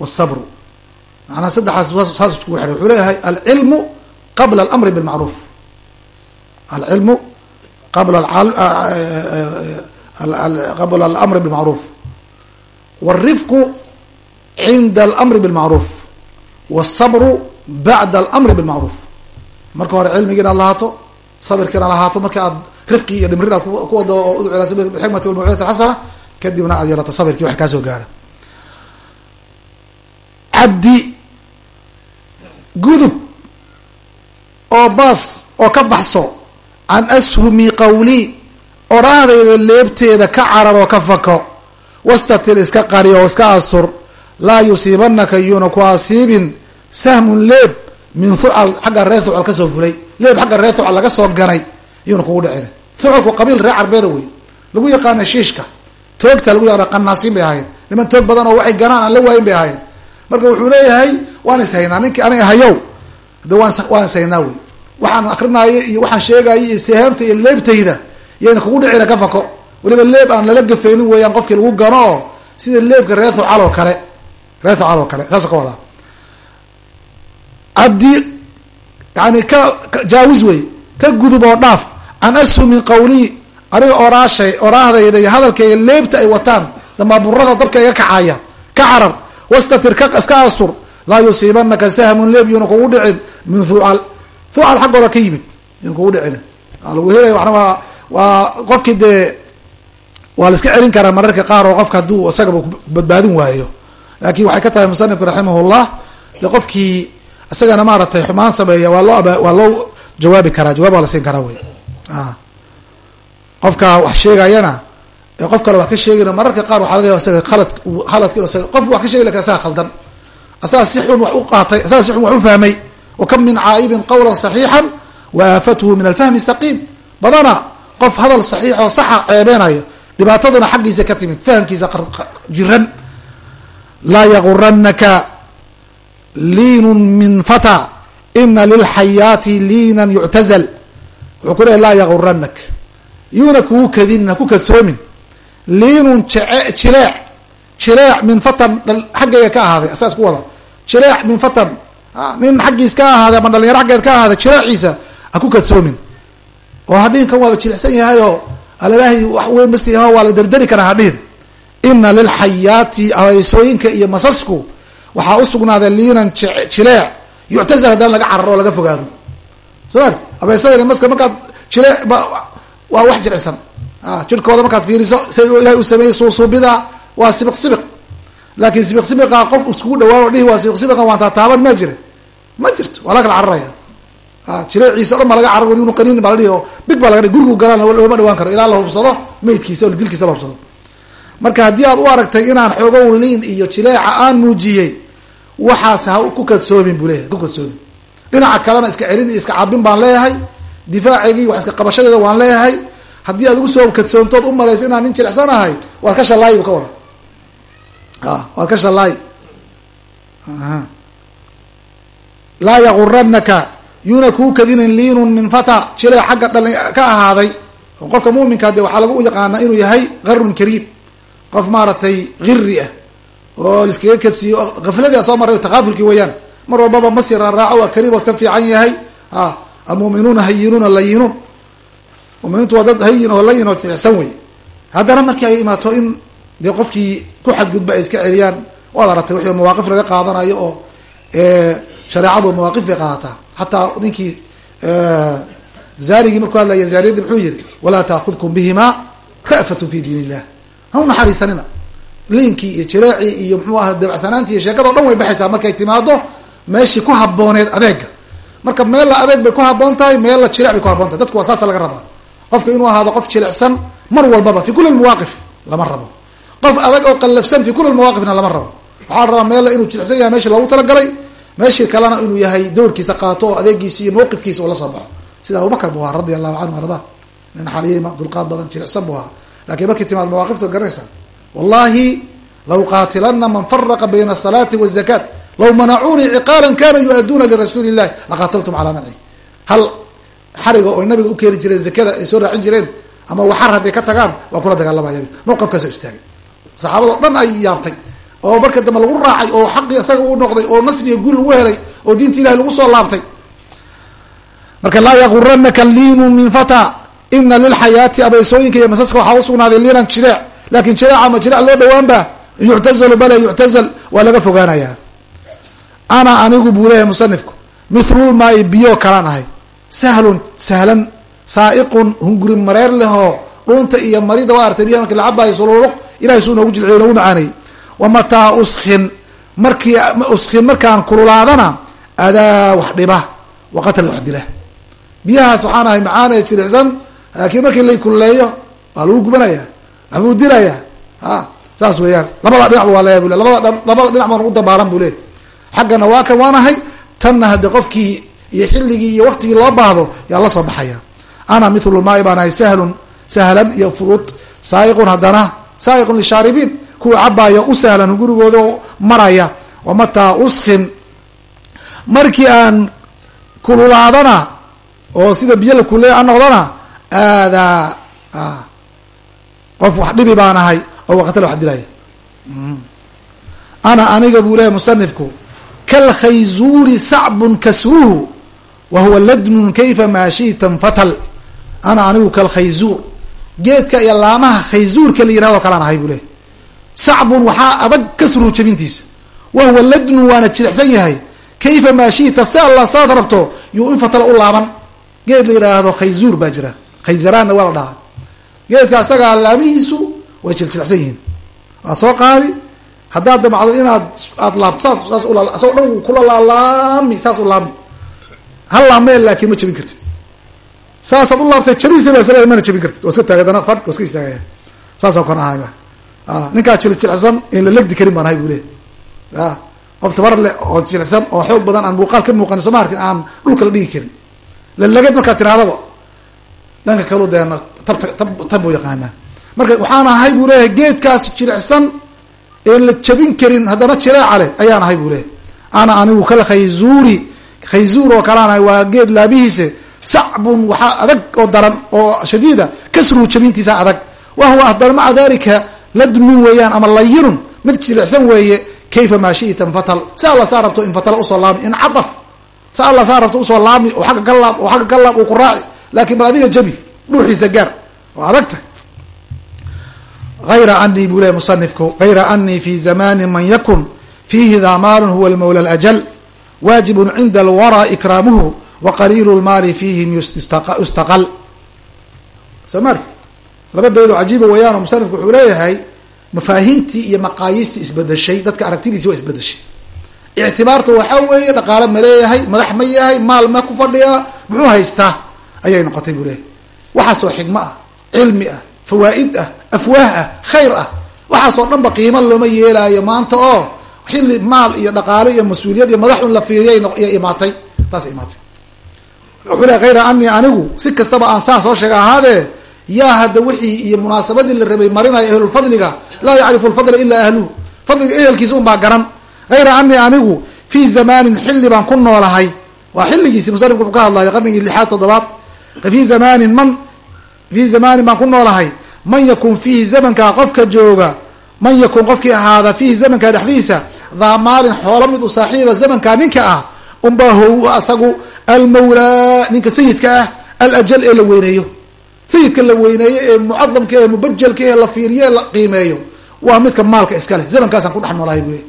waalsabru macnaha saddexaas saas iskugu xidhay. Wuxuu leeyahay alcilmu qabla almri bilmacruuf alcilmu qabla qabla alamri bilmacruuf waalrifqu cinda alamri bilmacruuf waasabru bacda alamri bilmacruuf marka hore cilmigi inaad lahato sabirka inaad lahaato marka aad rifqi iyo dhimrin aad ku wado oo udcu ila sabil bixikmati walmawcidati alxasana kadibna aad yeelato sabirkii wax kaasoo gaara. Cabdi gudub oo baas oo ka baxso can ashumi qawli odhahdayda leebteeda ka carar oo ka fako wastatir iska qari oo iska astur laa yusiibanaka yuuna ku asiibin sahmun leeb min thucal xagga reer thucal ka soo fulay leeb xagga reer thucal laga soo ganay yuuna kugu dhicin thucalku qabiil reer carbeeda wey lagu yaqaana shiishka. Toogta lagu yaqaana qanaasiin bay ahayn niman toog badan oo waxay ganaan aan la waayin bay ahayn marka wuxuu leeyahay waan ishaynaa ninkii aniga hayow. De waan waan ishaynaa wey waxaan akrinaayo iyo waxaan sheegaayo iyo sehaamta iyo leebtayda yayna kugu dhicina ka fako weliba leeb aan lala gafaynin weeyaan qofkii lagu gano oo sida leebka reer thucal oo kale. Reer thucal oo kale saasoo ka wadaa. Cabdi yani ka jaawis wey ka gudub oo dhaaf. Can ashumi qawlii aniga oraashay oraahdayda iyo hadalkayga leebta ay wataan damaaburada dabka iga kacaya ka carar. Wastatir ka iska astur laa yusiibanaka sahmun leeb yuuna kugu dhicin min thucal thucal xaggooda ka yimid yuuna kugu dhicin. Lagu helaya waxna waa qofkii dee waa la iska celin karaa mararka qaar oo qofka hadduu isagaba badbaadin waayo. Laakin waxay ka tahay musanifka raximahullah de qofkii isagana maaragtay xumaan sameeya waa loo waa loo jawaabi karaa jawaab waa la siin karaa wey. Qofka wax sheegayana ee qof kale wax ka sheegayna mararka qaar waxaa laga yaba isaga khalad khaladka inu isaga qof wax ka shegi laakiin isaga khaldan. Asaga si xun wax u qaatay asaga si xun wax u fahmay wa kam min caa'ibin qawlan saxiixan wa aafatuhu min alfahmi saqiim. Badana qof hadal saxiix oo saxa ceebeenayo dhibaataduna xaggiisa ka timid fahamkiisa jiran. Laa yaguranaka liinun min fata. Ina lilxayaati liinan yuctazal wuxuu ku lehay laa yaguranak yuuna kugu kadinin ha ku kadsoomin liinun jileec. Jileec min fatan xaggayga ka ahaaday asaa isku wada. Jileec min fatan nin xaggiis ka ahaaday ama dhalinyaro xaggeed ka ahaaday jileeciisa ha ku kadsoomin oo hadhihin kan waaba jilicsan yahayoo alalaahi wax weyn masiiho waa la derderi karaa hadhihin ina lilxayaati habeysooyinka iyo masasku waxaa usugnaaday liinan jileec yuctazal haddana laga cararo oo laga fogaado. Soo ma abeesadani maska markaad jileec waa wax jircisan jirkooda markaad fiiriso si ilahay u sameeyey suusuubida waa sibiq sibiq laakin sibiq sibiqa qof iskugu dhawaan dhihi waa sibiq sibiqa waan taataaban ma jira ma jirto waa laga kala cararaya jileeciisa o dhan baa laga carar inu qaniin baa la dhihi oo big baa laga dhihi gurigu galaan looma dhawaan karo ilaa la hubsado meydkiisa oo dilkiisa la hubsado. Marka haddii aad u aragtay inaan xoogow liin iyo jileeca aan muujiyey waxaas ha ku kadsoomin buu leeyahay ku kadsoomin dhinaca kalena iska celin iyo iska cabin baan leeyahay difaaceygii wax iska qabashadeeda waan leeyahay. Haddii aad ugu soo kadsoontood u malaysa inaan nin jilicsanahay waad ka shallaayi bu ka wada waad ka shallaayi. Laa yaguranaka yuuna kuu kadinin liinun min fata. Jile xagga dhali ka ahaaday qofka muminka de waxaa lagu yaqaanaa inuu yahay qarun kariim qof maaragtay hiri ah oo laiskaga kadsiiyo afladii soo maray takaafulkii weeyaan. Mar walbaba masir raaco waa kariim oo iska fiican yahay. Almuminuuna hayinuuna layinuun muminiintu waa dad hayin oo layin oo jilicsan wey haddana markii ay imaato in dee qofkii ku xadgudba ay iska celiyaan waad aragtay wixii mawaaqif laga qaadanayo oo shareecadu mawaaqif bay qaadataa. Xataa ninkii zaanigii markuu hadlaya zaaniyadii muxuu yihi walaa taakudkum bihima ra'fatun fi diin illah ha u naxariisanina liinkii iyo jireecii iyo muxuu aha dabacsanaantii iyo sheekada o dhan way baxaysaa. Markay timaado meeshii ku habooneed adeega. Marka meella adeeg bay ku haboon tahay meella jilec bay ku haboon tahay. Dadku waa saasa laga rabaa. Qofka inuu ahaado qof jilicsan mar walbaba fi kuli lmawaaqif lama rabo. Qof adag oo qallafsan fi kuli lmawaaqifna lama rabo. Waxaa la rabaa meella inuu jilicsan yahay meesha loogu talagalay meeshii kalena inuu yahay doorkiisa qaato oo adeegiisi iyo mawqifkiisa uu la soo baxo. Sida abubakar bu ahaa radia allahu canhu arda nin xaliyima dulqaad badan jilicsan bu ahaa. Lakiin markii timaad mawaaqiftood garanaysaa wallahi law qaatilana man faraqa bayna asalaati wazakaat law manacuunii ciqaalan kana yu-aduuna lirasuuli illahi laqaataltum calaa manci hal xariga oy nabiga u keeni jireen zakada ay soo raacin jireen ama waxar hadday ka tagaan waa kula dagaalamaya. Mawqafkaasoo istaagay. Saxaabadoo dhan ay yaabtay. Oo marka dambe lagu raacay oo xaqii isaga u noqday oo nasriga gul lagu helay oo diinta ilahi lagu soo laabtay. Marka laa yaguranaka liinu min fata ina lilxayaati abeysooyinka iyo masaska waxaa usugnaaday liinan jireec laakin jireeca ma jireec loo dhawaanba yuctazalu bale yuctazal waa laga fogaanayaa ana anigu buu leeyahay musanifku mithlulmaai biyo kalaan ahay. Sahlun sahlan saaiqun hunguri mareer lehoo dhuunta iyo marida waa artay biyaha marki lacabaayo suluuluq ilahay suu noogu jilciyo noogu macaanayy wa mataa uskin markii uskin markaan kululaadana adaa wax dhiba wa qatal wax dila. Biyahaas waxaan ahay macaan ee jilicsan laakiin markii lay kululeeyo waa lagu gubanaya waxbuu dilaya a saas weeyaan. Labada dhinac waa leeya bu le labada labada dhinac baan u dabaalan bu le xaggana waa kan waanahay tanna hadde qofkii iyo xilligii iyo waktigii loo baahdo yaa la soo baxaya. Ana mithlu lmaai baan ahay sahlun sahlan iyo fudud. Saaiqun haddana saaiqun lishaaribiin. Kuwa cabaayo u sahlan gurigooda maraya. Wa mataa uskin markii aan kululaadana oo sida biyo la kuleeya an noqdana aadaa qof wax dhibi baan ahay oo waqtala wax dilaya ana aniga buu leeyahy musanifku kalkhayzuuri sacbun kasruhu wa huwa ladnun kayfa maa shita nfatal ana anigu kalkhayzuur geedka iyo laamaha khayzuurka la yiraahdo kalaan ahay buu leeyahy sacbun waxaa adag kasruhu jabintiisa wa huwa ladnun waana jilicsan yahay. Kayfa maa shita si alla saad rabto yuu infatala u laaban. Geed la yidhaahdo khayzuur baa jira. Khayzaraanna waa la dhahaa geedka asagaa laamihiisu way jiljilicsan yihiin. Waad soo qaadi haddaad damacdo inaad aad laabto saas saas dhan kula laalaami saas u laami hal laameel laakiin ma jabin kartid. Saasaad u laabtay jabisa baa mana jabin kartid. Waa iska taagay dana waa iska istaagaya. Saasoo kan ahay ninkaa jiljilcsan in la legdi karin baan ahay buu leey a qof tabar leh oo jilicsan oo xoog badan aan muuqaal ka muuqanin soo ma arkin aan dhulka la dhigi karin. Lalagad markaad tirahdaba dhanka kalu deena tabta tab tab buu yaqaanaa. Marka waxaan ahay buu leeyahay geedkaas jilicsan een la jabin karin haddana jireeca leh ayaan ahay buu leeyahy ana anigu kal khayzuuri khayzuur oo ahay waa geed laabihiise sacbun waxaa adag oo daran oo shadiida kasruhu jabintiisa adag. Wa huwa haddana maca dalika ladnun weeyaan ama layinun mid jilicsan weeye kayfa maa shita infatal. Si alla saa rabto infatala u soo laami incadaf sa alla saa rabto u soo laami oo agga ka agga ka laab uu ku raaci. Laakin bal adiga jabi dhuuxiisa gaar. Waa adagta ayra anii buu lehy musanifku hayra anii fi zamani man yakun fiihi daa maalun huwa lmawla alajal waajibun cinda alwara ikraamuhu wa qaliilu lmaali fiihim yustaqal. Soo maarti laba beydoo cajiiba weeyaan oo musanifku wuxuu leeyahay mafaahiimtii iyo maqaayiistii isbedeshay dadka aragtidiisi waa isbedeshay ictibaarta waxaa weeye dhaqaale ma leeyahay madax ma yahay maal ma ku fadhiyaa muxuu haystaa? Ayay noqotay buu leeyahy waxaasoo xigmo ah cilmi ah fawaa'id ah afwaah ah khayr ah. Waxaasoo dhan ba qiimo looma yeelaayo maanta oo xilli maal iyo dhaqaale iyo mas'uuliyad iyo madaxun la fiiriyay imaatay. Taas imaatay. Wuxuu leey hayra anii anigu si kastaba aan saa soo sheega ahaadee yaa hadda wixii iyo munaasabadii la rabay marinaya ahlulfadliga laa yacrifu lfadla ilaa ahluhu fadliga ehelkiisa un baa garan. Hayra anii anigu fii zamanin xilli baan ku noolahay. Waa xilligiisi musanifku wuxuu ka hadlaya qarnigii lixaad toddobaad. Fii zamanin man fii zamanin baan ku noolahay. Man yakun fiihi zamankaa qofka jooga man yakun qofkii ahaada fiihi zamankaa dhexdiisa daa maalin xoolo mid u saaxiiba zamankaa ninka ah unbaa how asagu almawlaa ninka sayidka ah alajal ee la weyneeyo. Sayidka la weyneeyo ee mucadamka ee mubajelka ee la fiiriyo la qiimeeyo waa midka maalka iska leh. Zamankaasaan ku dhex noolahay buu le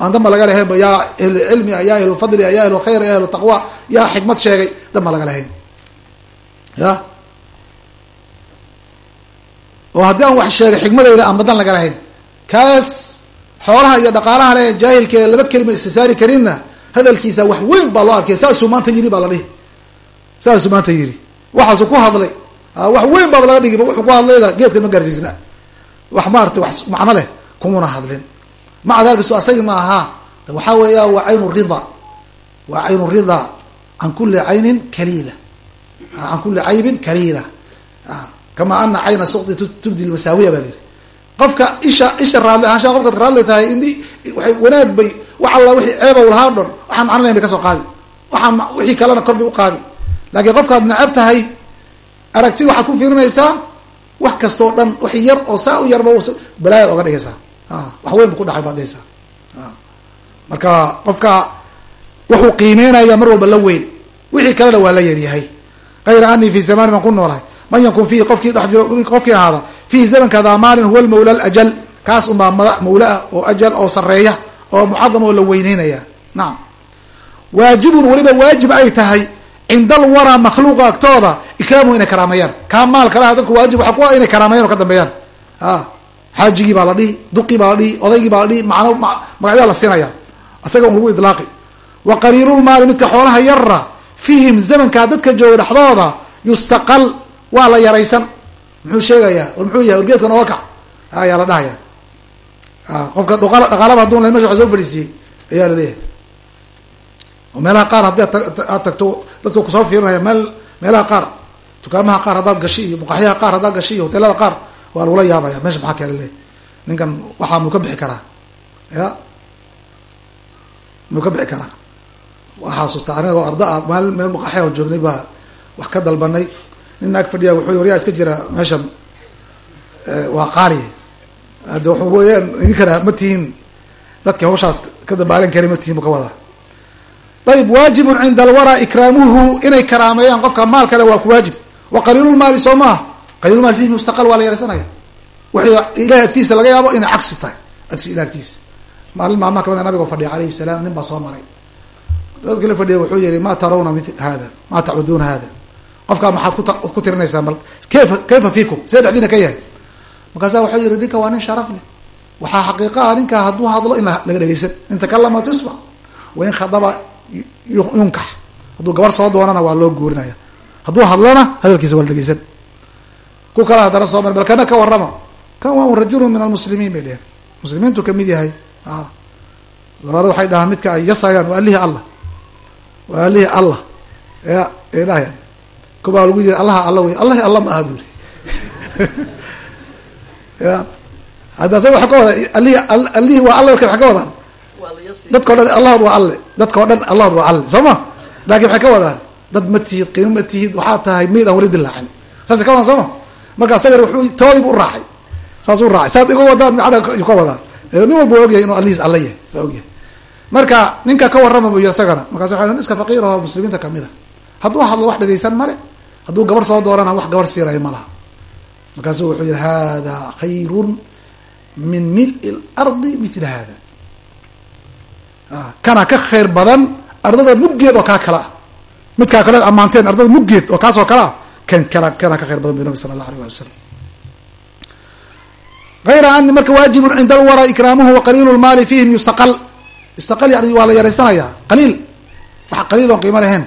aan damba laga lahayn ba yaa ahlulcilmi ah yaa ahlulfadli ah yaa ahlulkhayr ya ahlutaqwa yaa xikmad sheegay damba laga lahayn. Ya oo haddii aan wax sheegay xikmadeyda aan badan laga lahayn. Kaas xoolaha iyo dhaqaalaha le jaahilka ee laba kelima istisaari karinna hadalkiisa wax weyn baa loo arkay. Saasuu maanta yiri baa la dhihi. Saasuu maanta yiri waxaasuu ku hadlay. Wax weyn baaba laga dhigiba wuxuu ku hadlayba geedka ma gaarsiisna. Wax maarata wax macno leh kumuna hadlin. Maca dalika su asagi ma aha. Waxaa weeya waa caynu rida. Waa caynu rida. Can kuli caynin kaliila. Can kuli caybin kaliila kama ana cayna suqdi tubdi masaawiya baa lihi qofka isha isha raadli ahaanshaha qofkaad raadli tahay indhi waay wanaag bay wax alla wixii ceebow lahaa dhan waxaan macno lahayn bay ka soo qaadi. Waxaan wixii kalena kor bay uqaadi laakiin qofkaad necab tahay aragti waxaad ku fiirinaysaa wax kastoo dhan wax yar oo saa u yarba balaayaad oga dhigaysaa. Wax weyn bu ku dhacay baad dhihaysaa marka qofka wuxuu qiimeynaya mar walba la weyn. Wixii kalena waa la yaryahay. Kayra anii fi zamani baan ku noolahay man yakun fiihi qofkii dhex jiro qofkii ahaada fiihi zamanka daa maalin huwa lmawla ajal kaas unbaa mada mawlaa oo ajal oo sareeya oo mucadam oo la weyneynaya. Nacam waajibun weliba waajib ay tahay cinda alwaraa makhluuqa agtooda ikraamuhu inay karaameeyaan kaa maal kalaha dadku waajib waxa ku ah inay karaameeyan oo ka dambeeyaan a xaajigii baa la dhihi duqii baa la dhihi odaygii baa la dhihi macno magacyaa la siinaya. Isaga un lagu idlaaqi. Wa qariirulmaali midka xoolaha yara fihim zamankaa dadka jooga dhexdooda yustaqal waa la yaraysan. Muxuu sheegayaa? War muxuu yahay? Wargeedka nooga kac. Ayaa la dhahaya. Qofka dhaqaal dhaqaalaba haduu la meesha soo fadhiisiyey ayaa la leeyahay. Oo meelaha qaar haddii aad tagto dadka ku soo fiirinaya meel meelaha qaar dukaamaha qaar haddaad gashi iyo muqaxyaha qaar haddaad gashi iyo hoteelada qaar waa lagula yaabaya. Meesha maxaa keela leeyahy ninkan waxaa muu ka bixi karaa. Ya muu ka bixi karaa. Waa xasuustaa anigoo arda ah maal meel muqaxya oo joognay baa wax ka dalbanay nin ag fadhiya wuxuu waryaa iska jira meeshan waa qaaliya hadda wuxuu weyaan idinkana ma tihiin. Dadki hawshaas ka dabaalan kari ma tihin bu ka wadaa. Ayb waajibun cinda alwaraa ikraamuhu. Inay karaameeyaan qofka maal kale waa ku waajib. Wa qaliilulmaali soo maaha qaliilulmaali fihi mustaqal waa la yaraysanaya. Wixii ilahay agtiisa laga yaabo inay cagsi tahay cagsi ilah agtiisa. Maalin maalmaha kamida nabiga fadhiya alayhi salaam nin baa soo maray. Dadki la fadhiya wuxuu yihi ma tarawna mi hada ma tacuduuna hada qofkaa maxaad ku tirinaysaan bal kayfa kayfa fiikum? See dhexdiina ka yahay. Markaasa waxau yihi ninka waa nin sharaf leh. Waxaa xaqiiqa ah ninka hadduu hadlo in laga dhegeysan in takalama tusma wa in khadaba yunkax hadduu gabar soo doonana waa loo guurinaya. Hadduu hadlona hadalkiisa waa la dhegeysan ku kala haddana soo mari bal kana ka warrama. Kan waa un rajulun min almuslimiin bay dheheen muslimiintu ka mid yahay. Labaad waxay dhahaan midka ay yasayaan waa alihi allah. Waa alihi allah. Ya ilahy kubaa lagu yiri allaha alla wey allahi alla ma aha buri [LAUGHS] ya. Hadda asaga waxa ka wada alihi alihi waa alla waxa ka wadaan. Dadkao dhan allahod waa alle. Dadkao dhan allahod waa alle. Soo ma? Laakin waxay ka wadaan dad ma tihid qiimo ma tihid waxaa tahay mayd aan weli dilaacin saasay ka wadaan sooma marka asaga wuxuu toodiib u raacay. Saas u raacay. Saad iga wadaan macna ka wadaan nin walba waa ogyahay inuu allihiis alla yahay? Waa ogyahay. Marka ninka ka warrama buu yiri isagana. Markaas waa iska faqiir oo muslimiinta ka mid a hadduu hadlo wax dhegeysan male hadduu gabar soo doorana wax gabar siinayo ma laha. Markaasu wuxuu yihi hada khayrun min mil-i lardi mila hada kana ka khayr badan ardada muggeed oo kaa kale ah midkaa kale ammaanteen ardada muggeed oo kaasoo kale ah kan kana kana ka khayr badan bu nabi sala allah alay wali wasalam ayra ani marka waajibun cinda alwara ikraamuhu waqaliilu lmaali fihim yustaqal. Yustaqal yani waa la yaraysanaya qaliil. Wax qaliil oon qiimo lahayn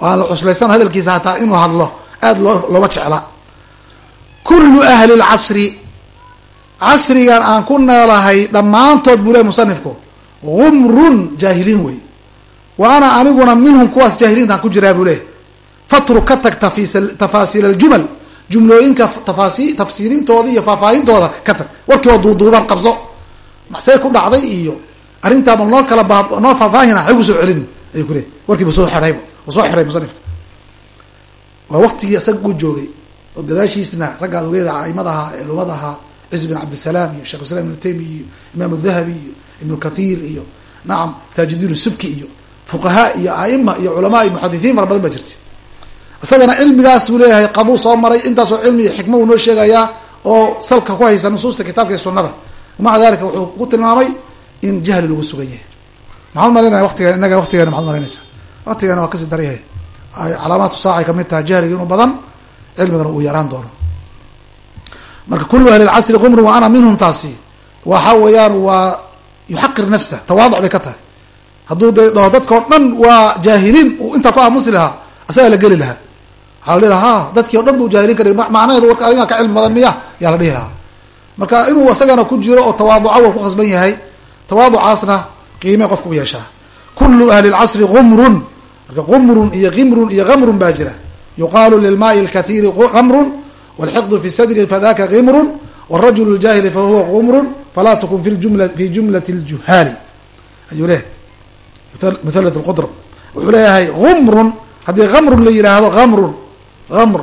aan la cuslaysan hadalkiisa hataa inuu hadlo aada loo looma jecla. Kullu ahli lcasri casrigan aan ku noolahay dhammaantood buu ley musanifku gumrun jaahiliin wey wa ana aniguna minhum kuwaas jaahiliintaan ku jiraa buu leh fatruk ka tag tafaasiil aljumal jumlooyinka tafsiirintooda iyo faahfaahintooda ka tag. Warkii oo duuduuban qabso. Maxsee ku dhacday iyo arrintaaba noo kala noo faahfaahina hagu soo celin ayuu ku leey warkiiba soo soo xiray musanifka waa waktigii isaga uu joogay oo gadaashiisna raggaad ogeeda aimada ahaa culumada ahaa ciz bin cabdisalaam iyo shekh islam ibnu taymiya iyo imaam dahabi iyo ibnu kathiir iyo nacam taajidin subki iyo fuqahaa iyo aima iyo culamaa iyo muxadithiin fara badan baa jirta isagana cilmigaas buu leeyahay qaduu soo maray intaasoo cilmi iyo xikma uu noo sheegayaa oo salka ku haysa nusuusta kitaabka iyo sunada maca dalika wuxuu ku tilmaamay in jahli lagu sugan yahay maxaad marinaya watiga inaga waqtigeena maxaad marinaysaa waqtigeena waa ka sii daryahay. Calaamaatu saacay ka mid tahay jahliga inuu badan cilmigana uu yaraan doono. Marka kulu ahli lcasri qumru wa ana minhum taasi. Waxa weeyaan waa yuxaqir nafsa tawaaduc bay ka tahay. Hadduu de dhaho dadkao dhan waa jaahiliin intaa ku aamusi lahaa asagaa la geli lahaa. Waxaa la dhihi lahaa ha dadkii o dhan bu jaahiliin ka dhig macnaheedu warka adigaa ka cilmi badan miya yaa la dhihi lahaa. Marka inuu isagana ku jiro oo tawaaduca wa ku khasban yahay tawaaducaasna qiime qofka u yeeshaa. Kulu ahli lcasri gumrun marka gumrun iyo gimrun iyo gamrun baa jira. Yuqaalu lilmaai lkathiiri gamrun walxiqdu fi sadri fadaka gimrun wrajul ljahili fahuwa gumrun falaa takun fi jumlati ljuhaali ayuu leeyahy muthalat lqudr wuxuu leeyahay gumrun haddii gamrun la yihaahdo gamrun gamr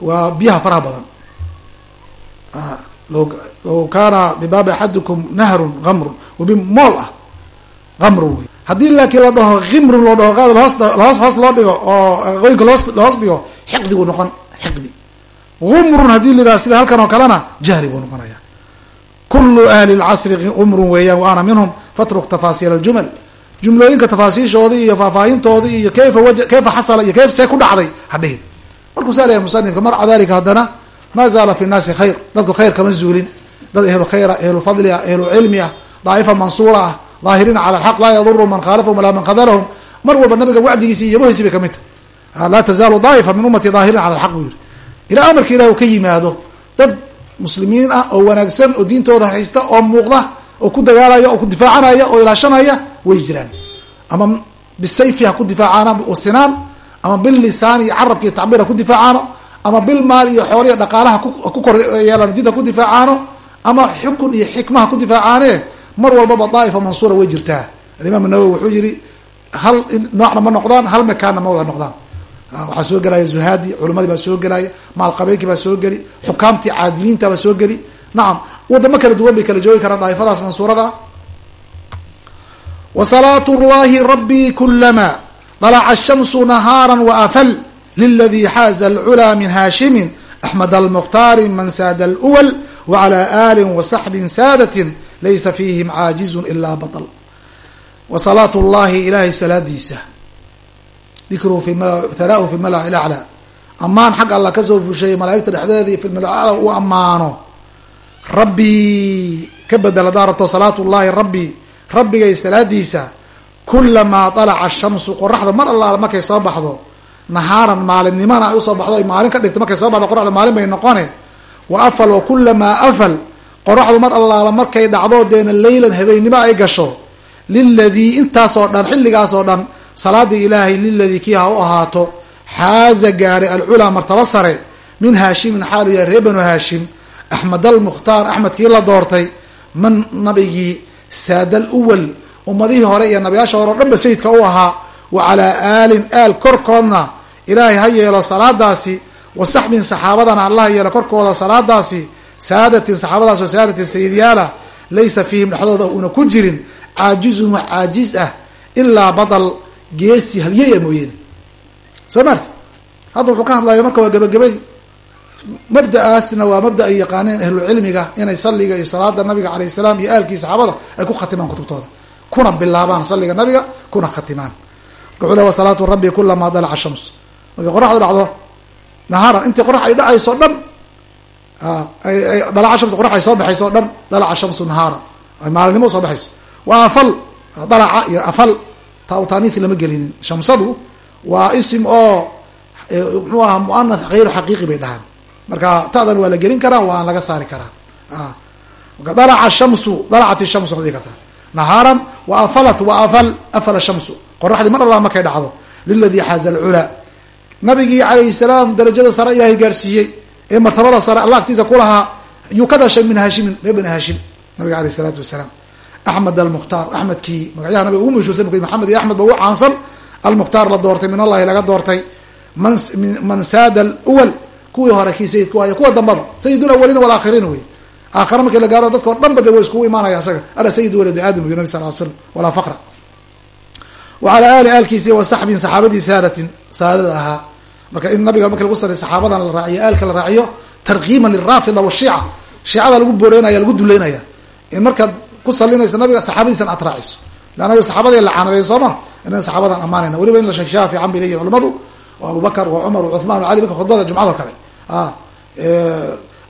waa biyaha faraha badan. Low kaana bibaabi axadikum nahrun gamrun wabi mool ah gamrun wey haddii laakiin la dhaho gimrun loo dhaho hoos hoos hoos loo dhigo oo qoyinka loos lahoos dhigo xiqdi buu noqon xiqdi. Gumrun haddii la yidhaha sida halkan oo kalena jahli buu noqonaya kulu ahli lcasri gumrun weeyaan wa minhum fatruk tafaasiil aljumal jumlooyinka tafaasiishoodii iyo faahfaahintoodii iyo kayfa w kayfa xasala iyo kayf see ku dhacday hadhihin markuu saa leeyahay musanifka marca dalika haddana ma zaala fi nnaasi khayr dadku khayr kama zuulin. Dad ehlu khayra ehlu fadli ah ehlu cilmi ah daa'ifa mansuura ah daahiriina cala alxaq laa yaduru man khaalafahum walaa man khadalahum. Mar walba nabiga wacdigiisi iyo yabohiisi bay ka mid tahay. Laa tazaalu daa'ifa min ummati daahiriina cala alxaq buu yihi ilaa amarka ilahi u ka yimaado dad muslimiin ah oo wanaagsan oo diintooda haysta oo muuqda oo ku dagaalaya oo ku difaacanaya oo ilaashanaya way jiraan. Ama bisayfi ha ku difaacaano sinaan ama billisaan iyo carabka iyo tacbiir ha ku difaacaano ama bil maal iyo xooliya dhaqaalaha ku kor yeelaan diinta ku ama xukun iyo xikma ha ku difaacaane mar walbaba daa'ifa mansuura way jirtaa. Alimaam nawowi wuxuu yihi hal noocna ma noqdaan hal makaanna ma wada noqdaan. Waxaa soo gelaya zuhaadi culimadii baa soo gelaya maalqabeynkii baa soo geli xukaamtii caadiliinta baa soo geli. Nacam wadamo kala duwan bay kala joogi karaan daa'ifadaas mansuurada. Wa salaatu llahi rabbii kulama dalaca ashamsu nahaara waafal liladii xaaza alculaa min haashimin axmed almukhtaari man saada alwal wacala aalin wasaxbin saadatin laysa fiihim caajizun ilaa baطl wa salaatu llahi ilahay salaadiisa. Dikruhu thanaahu fi mala laclaa ammaan xag alla ka soo fusheeyay malaaigta dhexdeeda iyo fi mala uu ammaano. Rabbii ka bedel hadaa rabto salaatu llahi rabbi rabbigay salaadiisa. Kulamaa dalaca shamsu qoraxda mar allaala markay soo baxdo nahaaran maalinimana ay u soo baxdo ay maalin ka dhigto markay soo baxdo qoraxda maalin bay noqone. Wa afal afal qoraxdu mar allaala markay dhacdo deena leylan habeennimo ay gasho liladii intaasoo dhan xilligaasoo dhan salaadii ilaahay liladii kii ha u ahaato xaaza gaaray alculaa martaba sare min haashimin xaalu yahay ree banu haashim axmed almukhtaar axmed kii la doortay man nabigii saadal uwal ummadihii hore iyo nabiyaasha hore o dhan ba sayidka u ahaa wa calaa aalin aal korkoodna ilaahay ha yeelo salaadaasi wa saxbin saxaabadana allah yeelo korkooda salaadaasi saadatin saxaabadaas oo saadatin sayidyaala laysa fiihim dhexdooda una ku jirin caajizun wax caajiz ah ilaa badal geesi halyaya mooyeene soo maarti hadda wuxuu ka hadlaya marka waa gebagabadii mabda'aasna waa mabda ay yaqaaneen ahlucilmiga inay salliga iyo salaada nabiga alayh salaam iyo aalkii saxaabada ay ku khatimaan kutubtooda. Kuna bilaabaan salliga nabiga kuna khatimaan. Marka wuxuu le wa salaatu rabbi kulamaa dalaca shams markay qoraxdu dhacdo nahaaran intii qorax ay dhacayso dhan dalaca shams qorax soo baxayso o dhan dalaca shamsu nahaara. Ay maalinimo soo baxayso. Waa afal dalaca iyo afal taaniisi lama gelinin. Shamsadu waa isim oo muxuu ahaa muanath hayru xaqiiqi bay dhahaan. Marka ta'dan waa la gelin karaa waan laga saari karaa. Marka dalaca shamsu dalacat shamsu ad dhigi kartaa. Nahaaran wa afalat wa afal afala shamsu. Qoraxdii mar alla markay dhacdo. Liladii xaaza alculaa nabigii calayhi salaam darajada sare ilaahay gaarsiiyey ee martabada sare alla agtiisa kulahaa yuu ka dhashay min haashimin reer bani haashim nabiga aleyh isalaatu wasalaam. Axmed almukhtaar axmedkii magacyaha nabiga ugu mashhuursan maxamed iyo axmed ba ugu caansan almukhtaar la doortay min allahi laga doortay. Man man saada alwal kuwii hore kii sayidka waay kuwa dambaba sayidun awalina walaakhiriin wey aakhare markii la gaaro dadkao dhan ba de way iskugu imaanaya isaga. Ana sayid waladi aadam uyu nabi sal l slam walaa faqra. Wa calaa aalkiisi wa saxbin saxaabadii saadatin saadada ahaa marka in nabiga marki lagu sariy saxaabadan la raaciyo aalka la raaciyo tarkiiman liraafida washiica shiicada lagu booreynaya lagu duleynaya. In markaad ku salinaysa nabiga saxaabadiisan aad raaciso. Leanna saxaabada la caanadeyn soo ma inan saxaabadan ammaanayna. Weliba in la sheegshaa fiican bay leeyihiin wa abubakar wa cumar wa cali marka khudbada jumcado kale.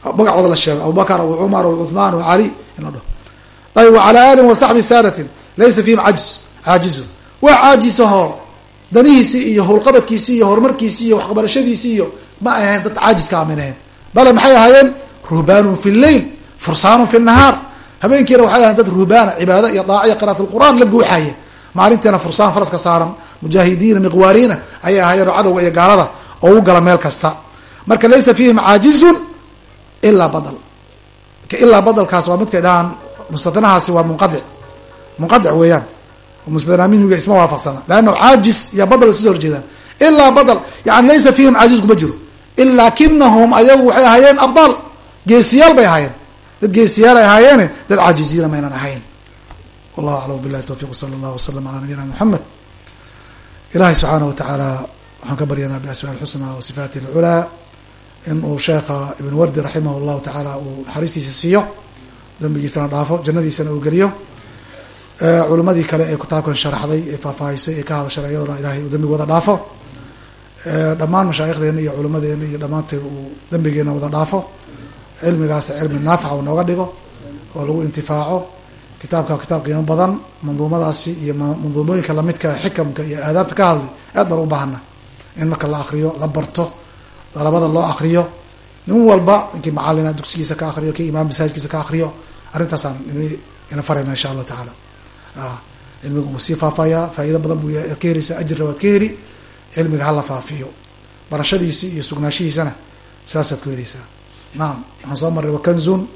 Magacooda la sheego abubakar wa cumar wa cuthman wa cali in la dhaho ayb wa calaa alin wa saxbi saadatin laysa fiihim cajiz caajizun waa caajisaho danihiisii iyo howlqabadkiisii iyo horumarkiisii iyo waxqabarashadiisii iyo ma ay ahayn dad caajiska amin ahayn bale maxay ahaayeen? Ruhbaanun fi lleyl fursaanun fi nahaar. Habeenkiina waxay ahayn dad ruhbaana cibaado iyo daaciya qiraat lqur'aan la guuxaya maalintiina fursaan faraska saaran mujaahidiina miqwaariina ayay ahaayeen oo cadowga iyo gaalada oo u gala meel kasta. Marka laysa fiihim caajizun ilaa badal. Ilaa badalkaas waa midkay dhahaan mustatnahaasi waa munqadic. Munqadic weeyaan mustatnaa minhuga isma waafaqsana. Leanna caajis iyo badal way soo horjeedaan. Ilaa badal yani laysa fiihim caajiz kuma jiro. Lakinahum ayagu waxay ahaayeen abdaal geesiyaal bay ahaayeen. Dad geesiyaal ay ahaayeene dad caajiziina maynan ahayn. Wallahu aclam billahi tawfiq sala allahu wasalam ala nabiyina muxamed ilahay subxaanah wa tacaala waxaan ka baryanaa biasmaa lxusna wa sifaati alculaa in uu sheekha ibn wardi raximah llahu tacaala uu naxariistiisa siiyo geliyo culimadii kale ee kitaabkan sharaxday ee faahfaahisay ee ka hadashay iyadona ilahay uu dambigooda dhaafo. Dhammaan mashaayikhdeena iyo culimadeena iyo dhammaanteed uu dambigeena wada dhaafo. Cilmigaas cilmi naafica uu nooga dhigo oo lagu intifaaco. Kitaabka kitaab qiimo badan manduumadaasi iyo manduumooyinka lamidka xikamka iyo aadaabta ka hadlay aad baan u baahana in marka la akriyo la barto dalabada loo akriyo nin walba ninkii macalina dugsigiisa ka akriyo kii imaam masaajidkiisa ka akriyo arrintaasaan ina farayna insha allahu tacaala cilmiga wuu sii faafayaa faa'ido badan buu ka heleysaa ajirna waad ka heli cilmiga hala faafiyo. Barashadiisi iyo sugnaashihiisana saasaad ku heleysaa naam waxaan soo marray wakanzun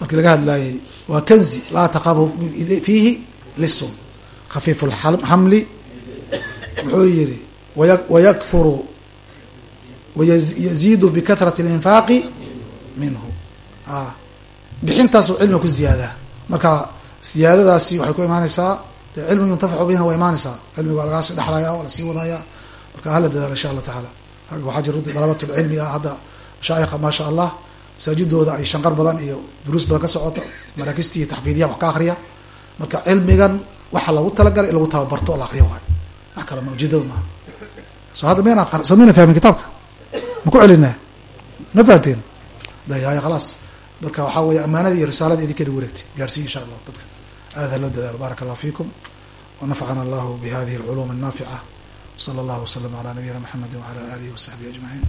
markii laga hadlaayey waa kanzi laa taqabu fiihi lisun khafiifu lxamli wuxuu yihi wayakfuru wayaziidu bikahrati اlinfaaqi minhu. Bixintaasuu cilmiga ku ziyaadaa marka ziyaadadaasi waxay ku imaaneysaa de cilmi yuntafacu bihina waa imaaneysaa cilmiga waa lagaasi dhexlaya waa la sii wadaya. Marka hala dadaalo insha allah tacaala. Waxaa runtii dalabatulcilmi ah hadda mashaayikha maasha allah. Masaajidooda ay shanqar badan iyo duruus badan ka socoto maraakisti iyo taxfiidyaha wax ka akriya marka cilmigan waxa lagu talagalay in lagu tababarto oo la akriya waayo. Wax ma ujeedada maaha. So hadda soo miyna fahmin kitaabka? Ma ku celinaa ma fahanteen dayaya khalaas marka waxaa weeye ammaanada iyo risaalada idinka nagu wareegtay. Gaarsiiya insha allah dadka. Aada ha loo dadaalo. Baaraka allah fiikum wanafacana allahu bihadihi alculum annafica sala allahu wasalam ala nabiyina mxamedi wala alihi wasaxbihi ajmaciin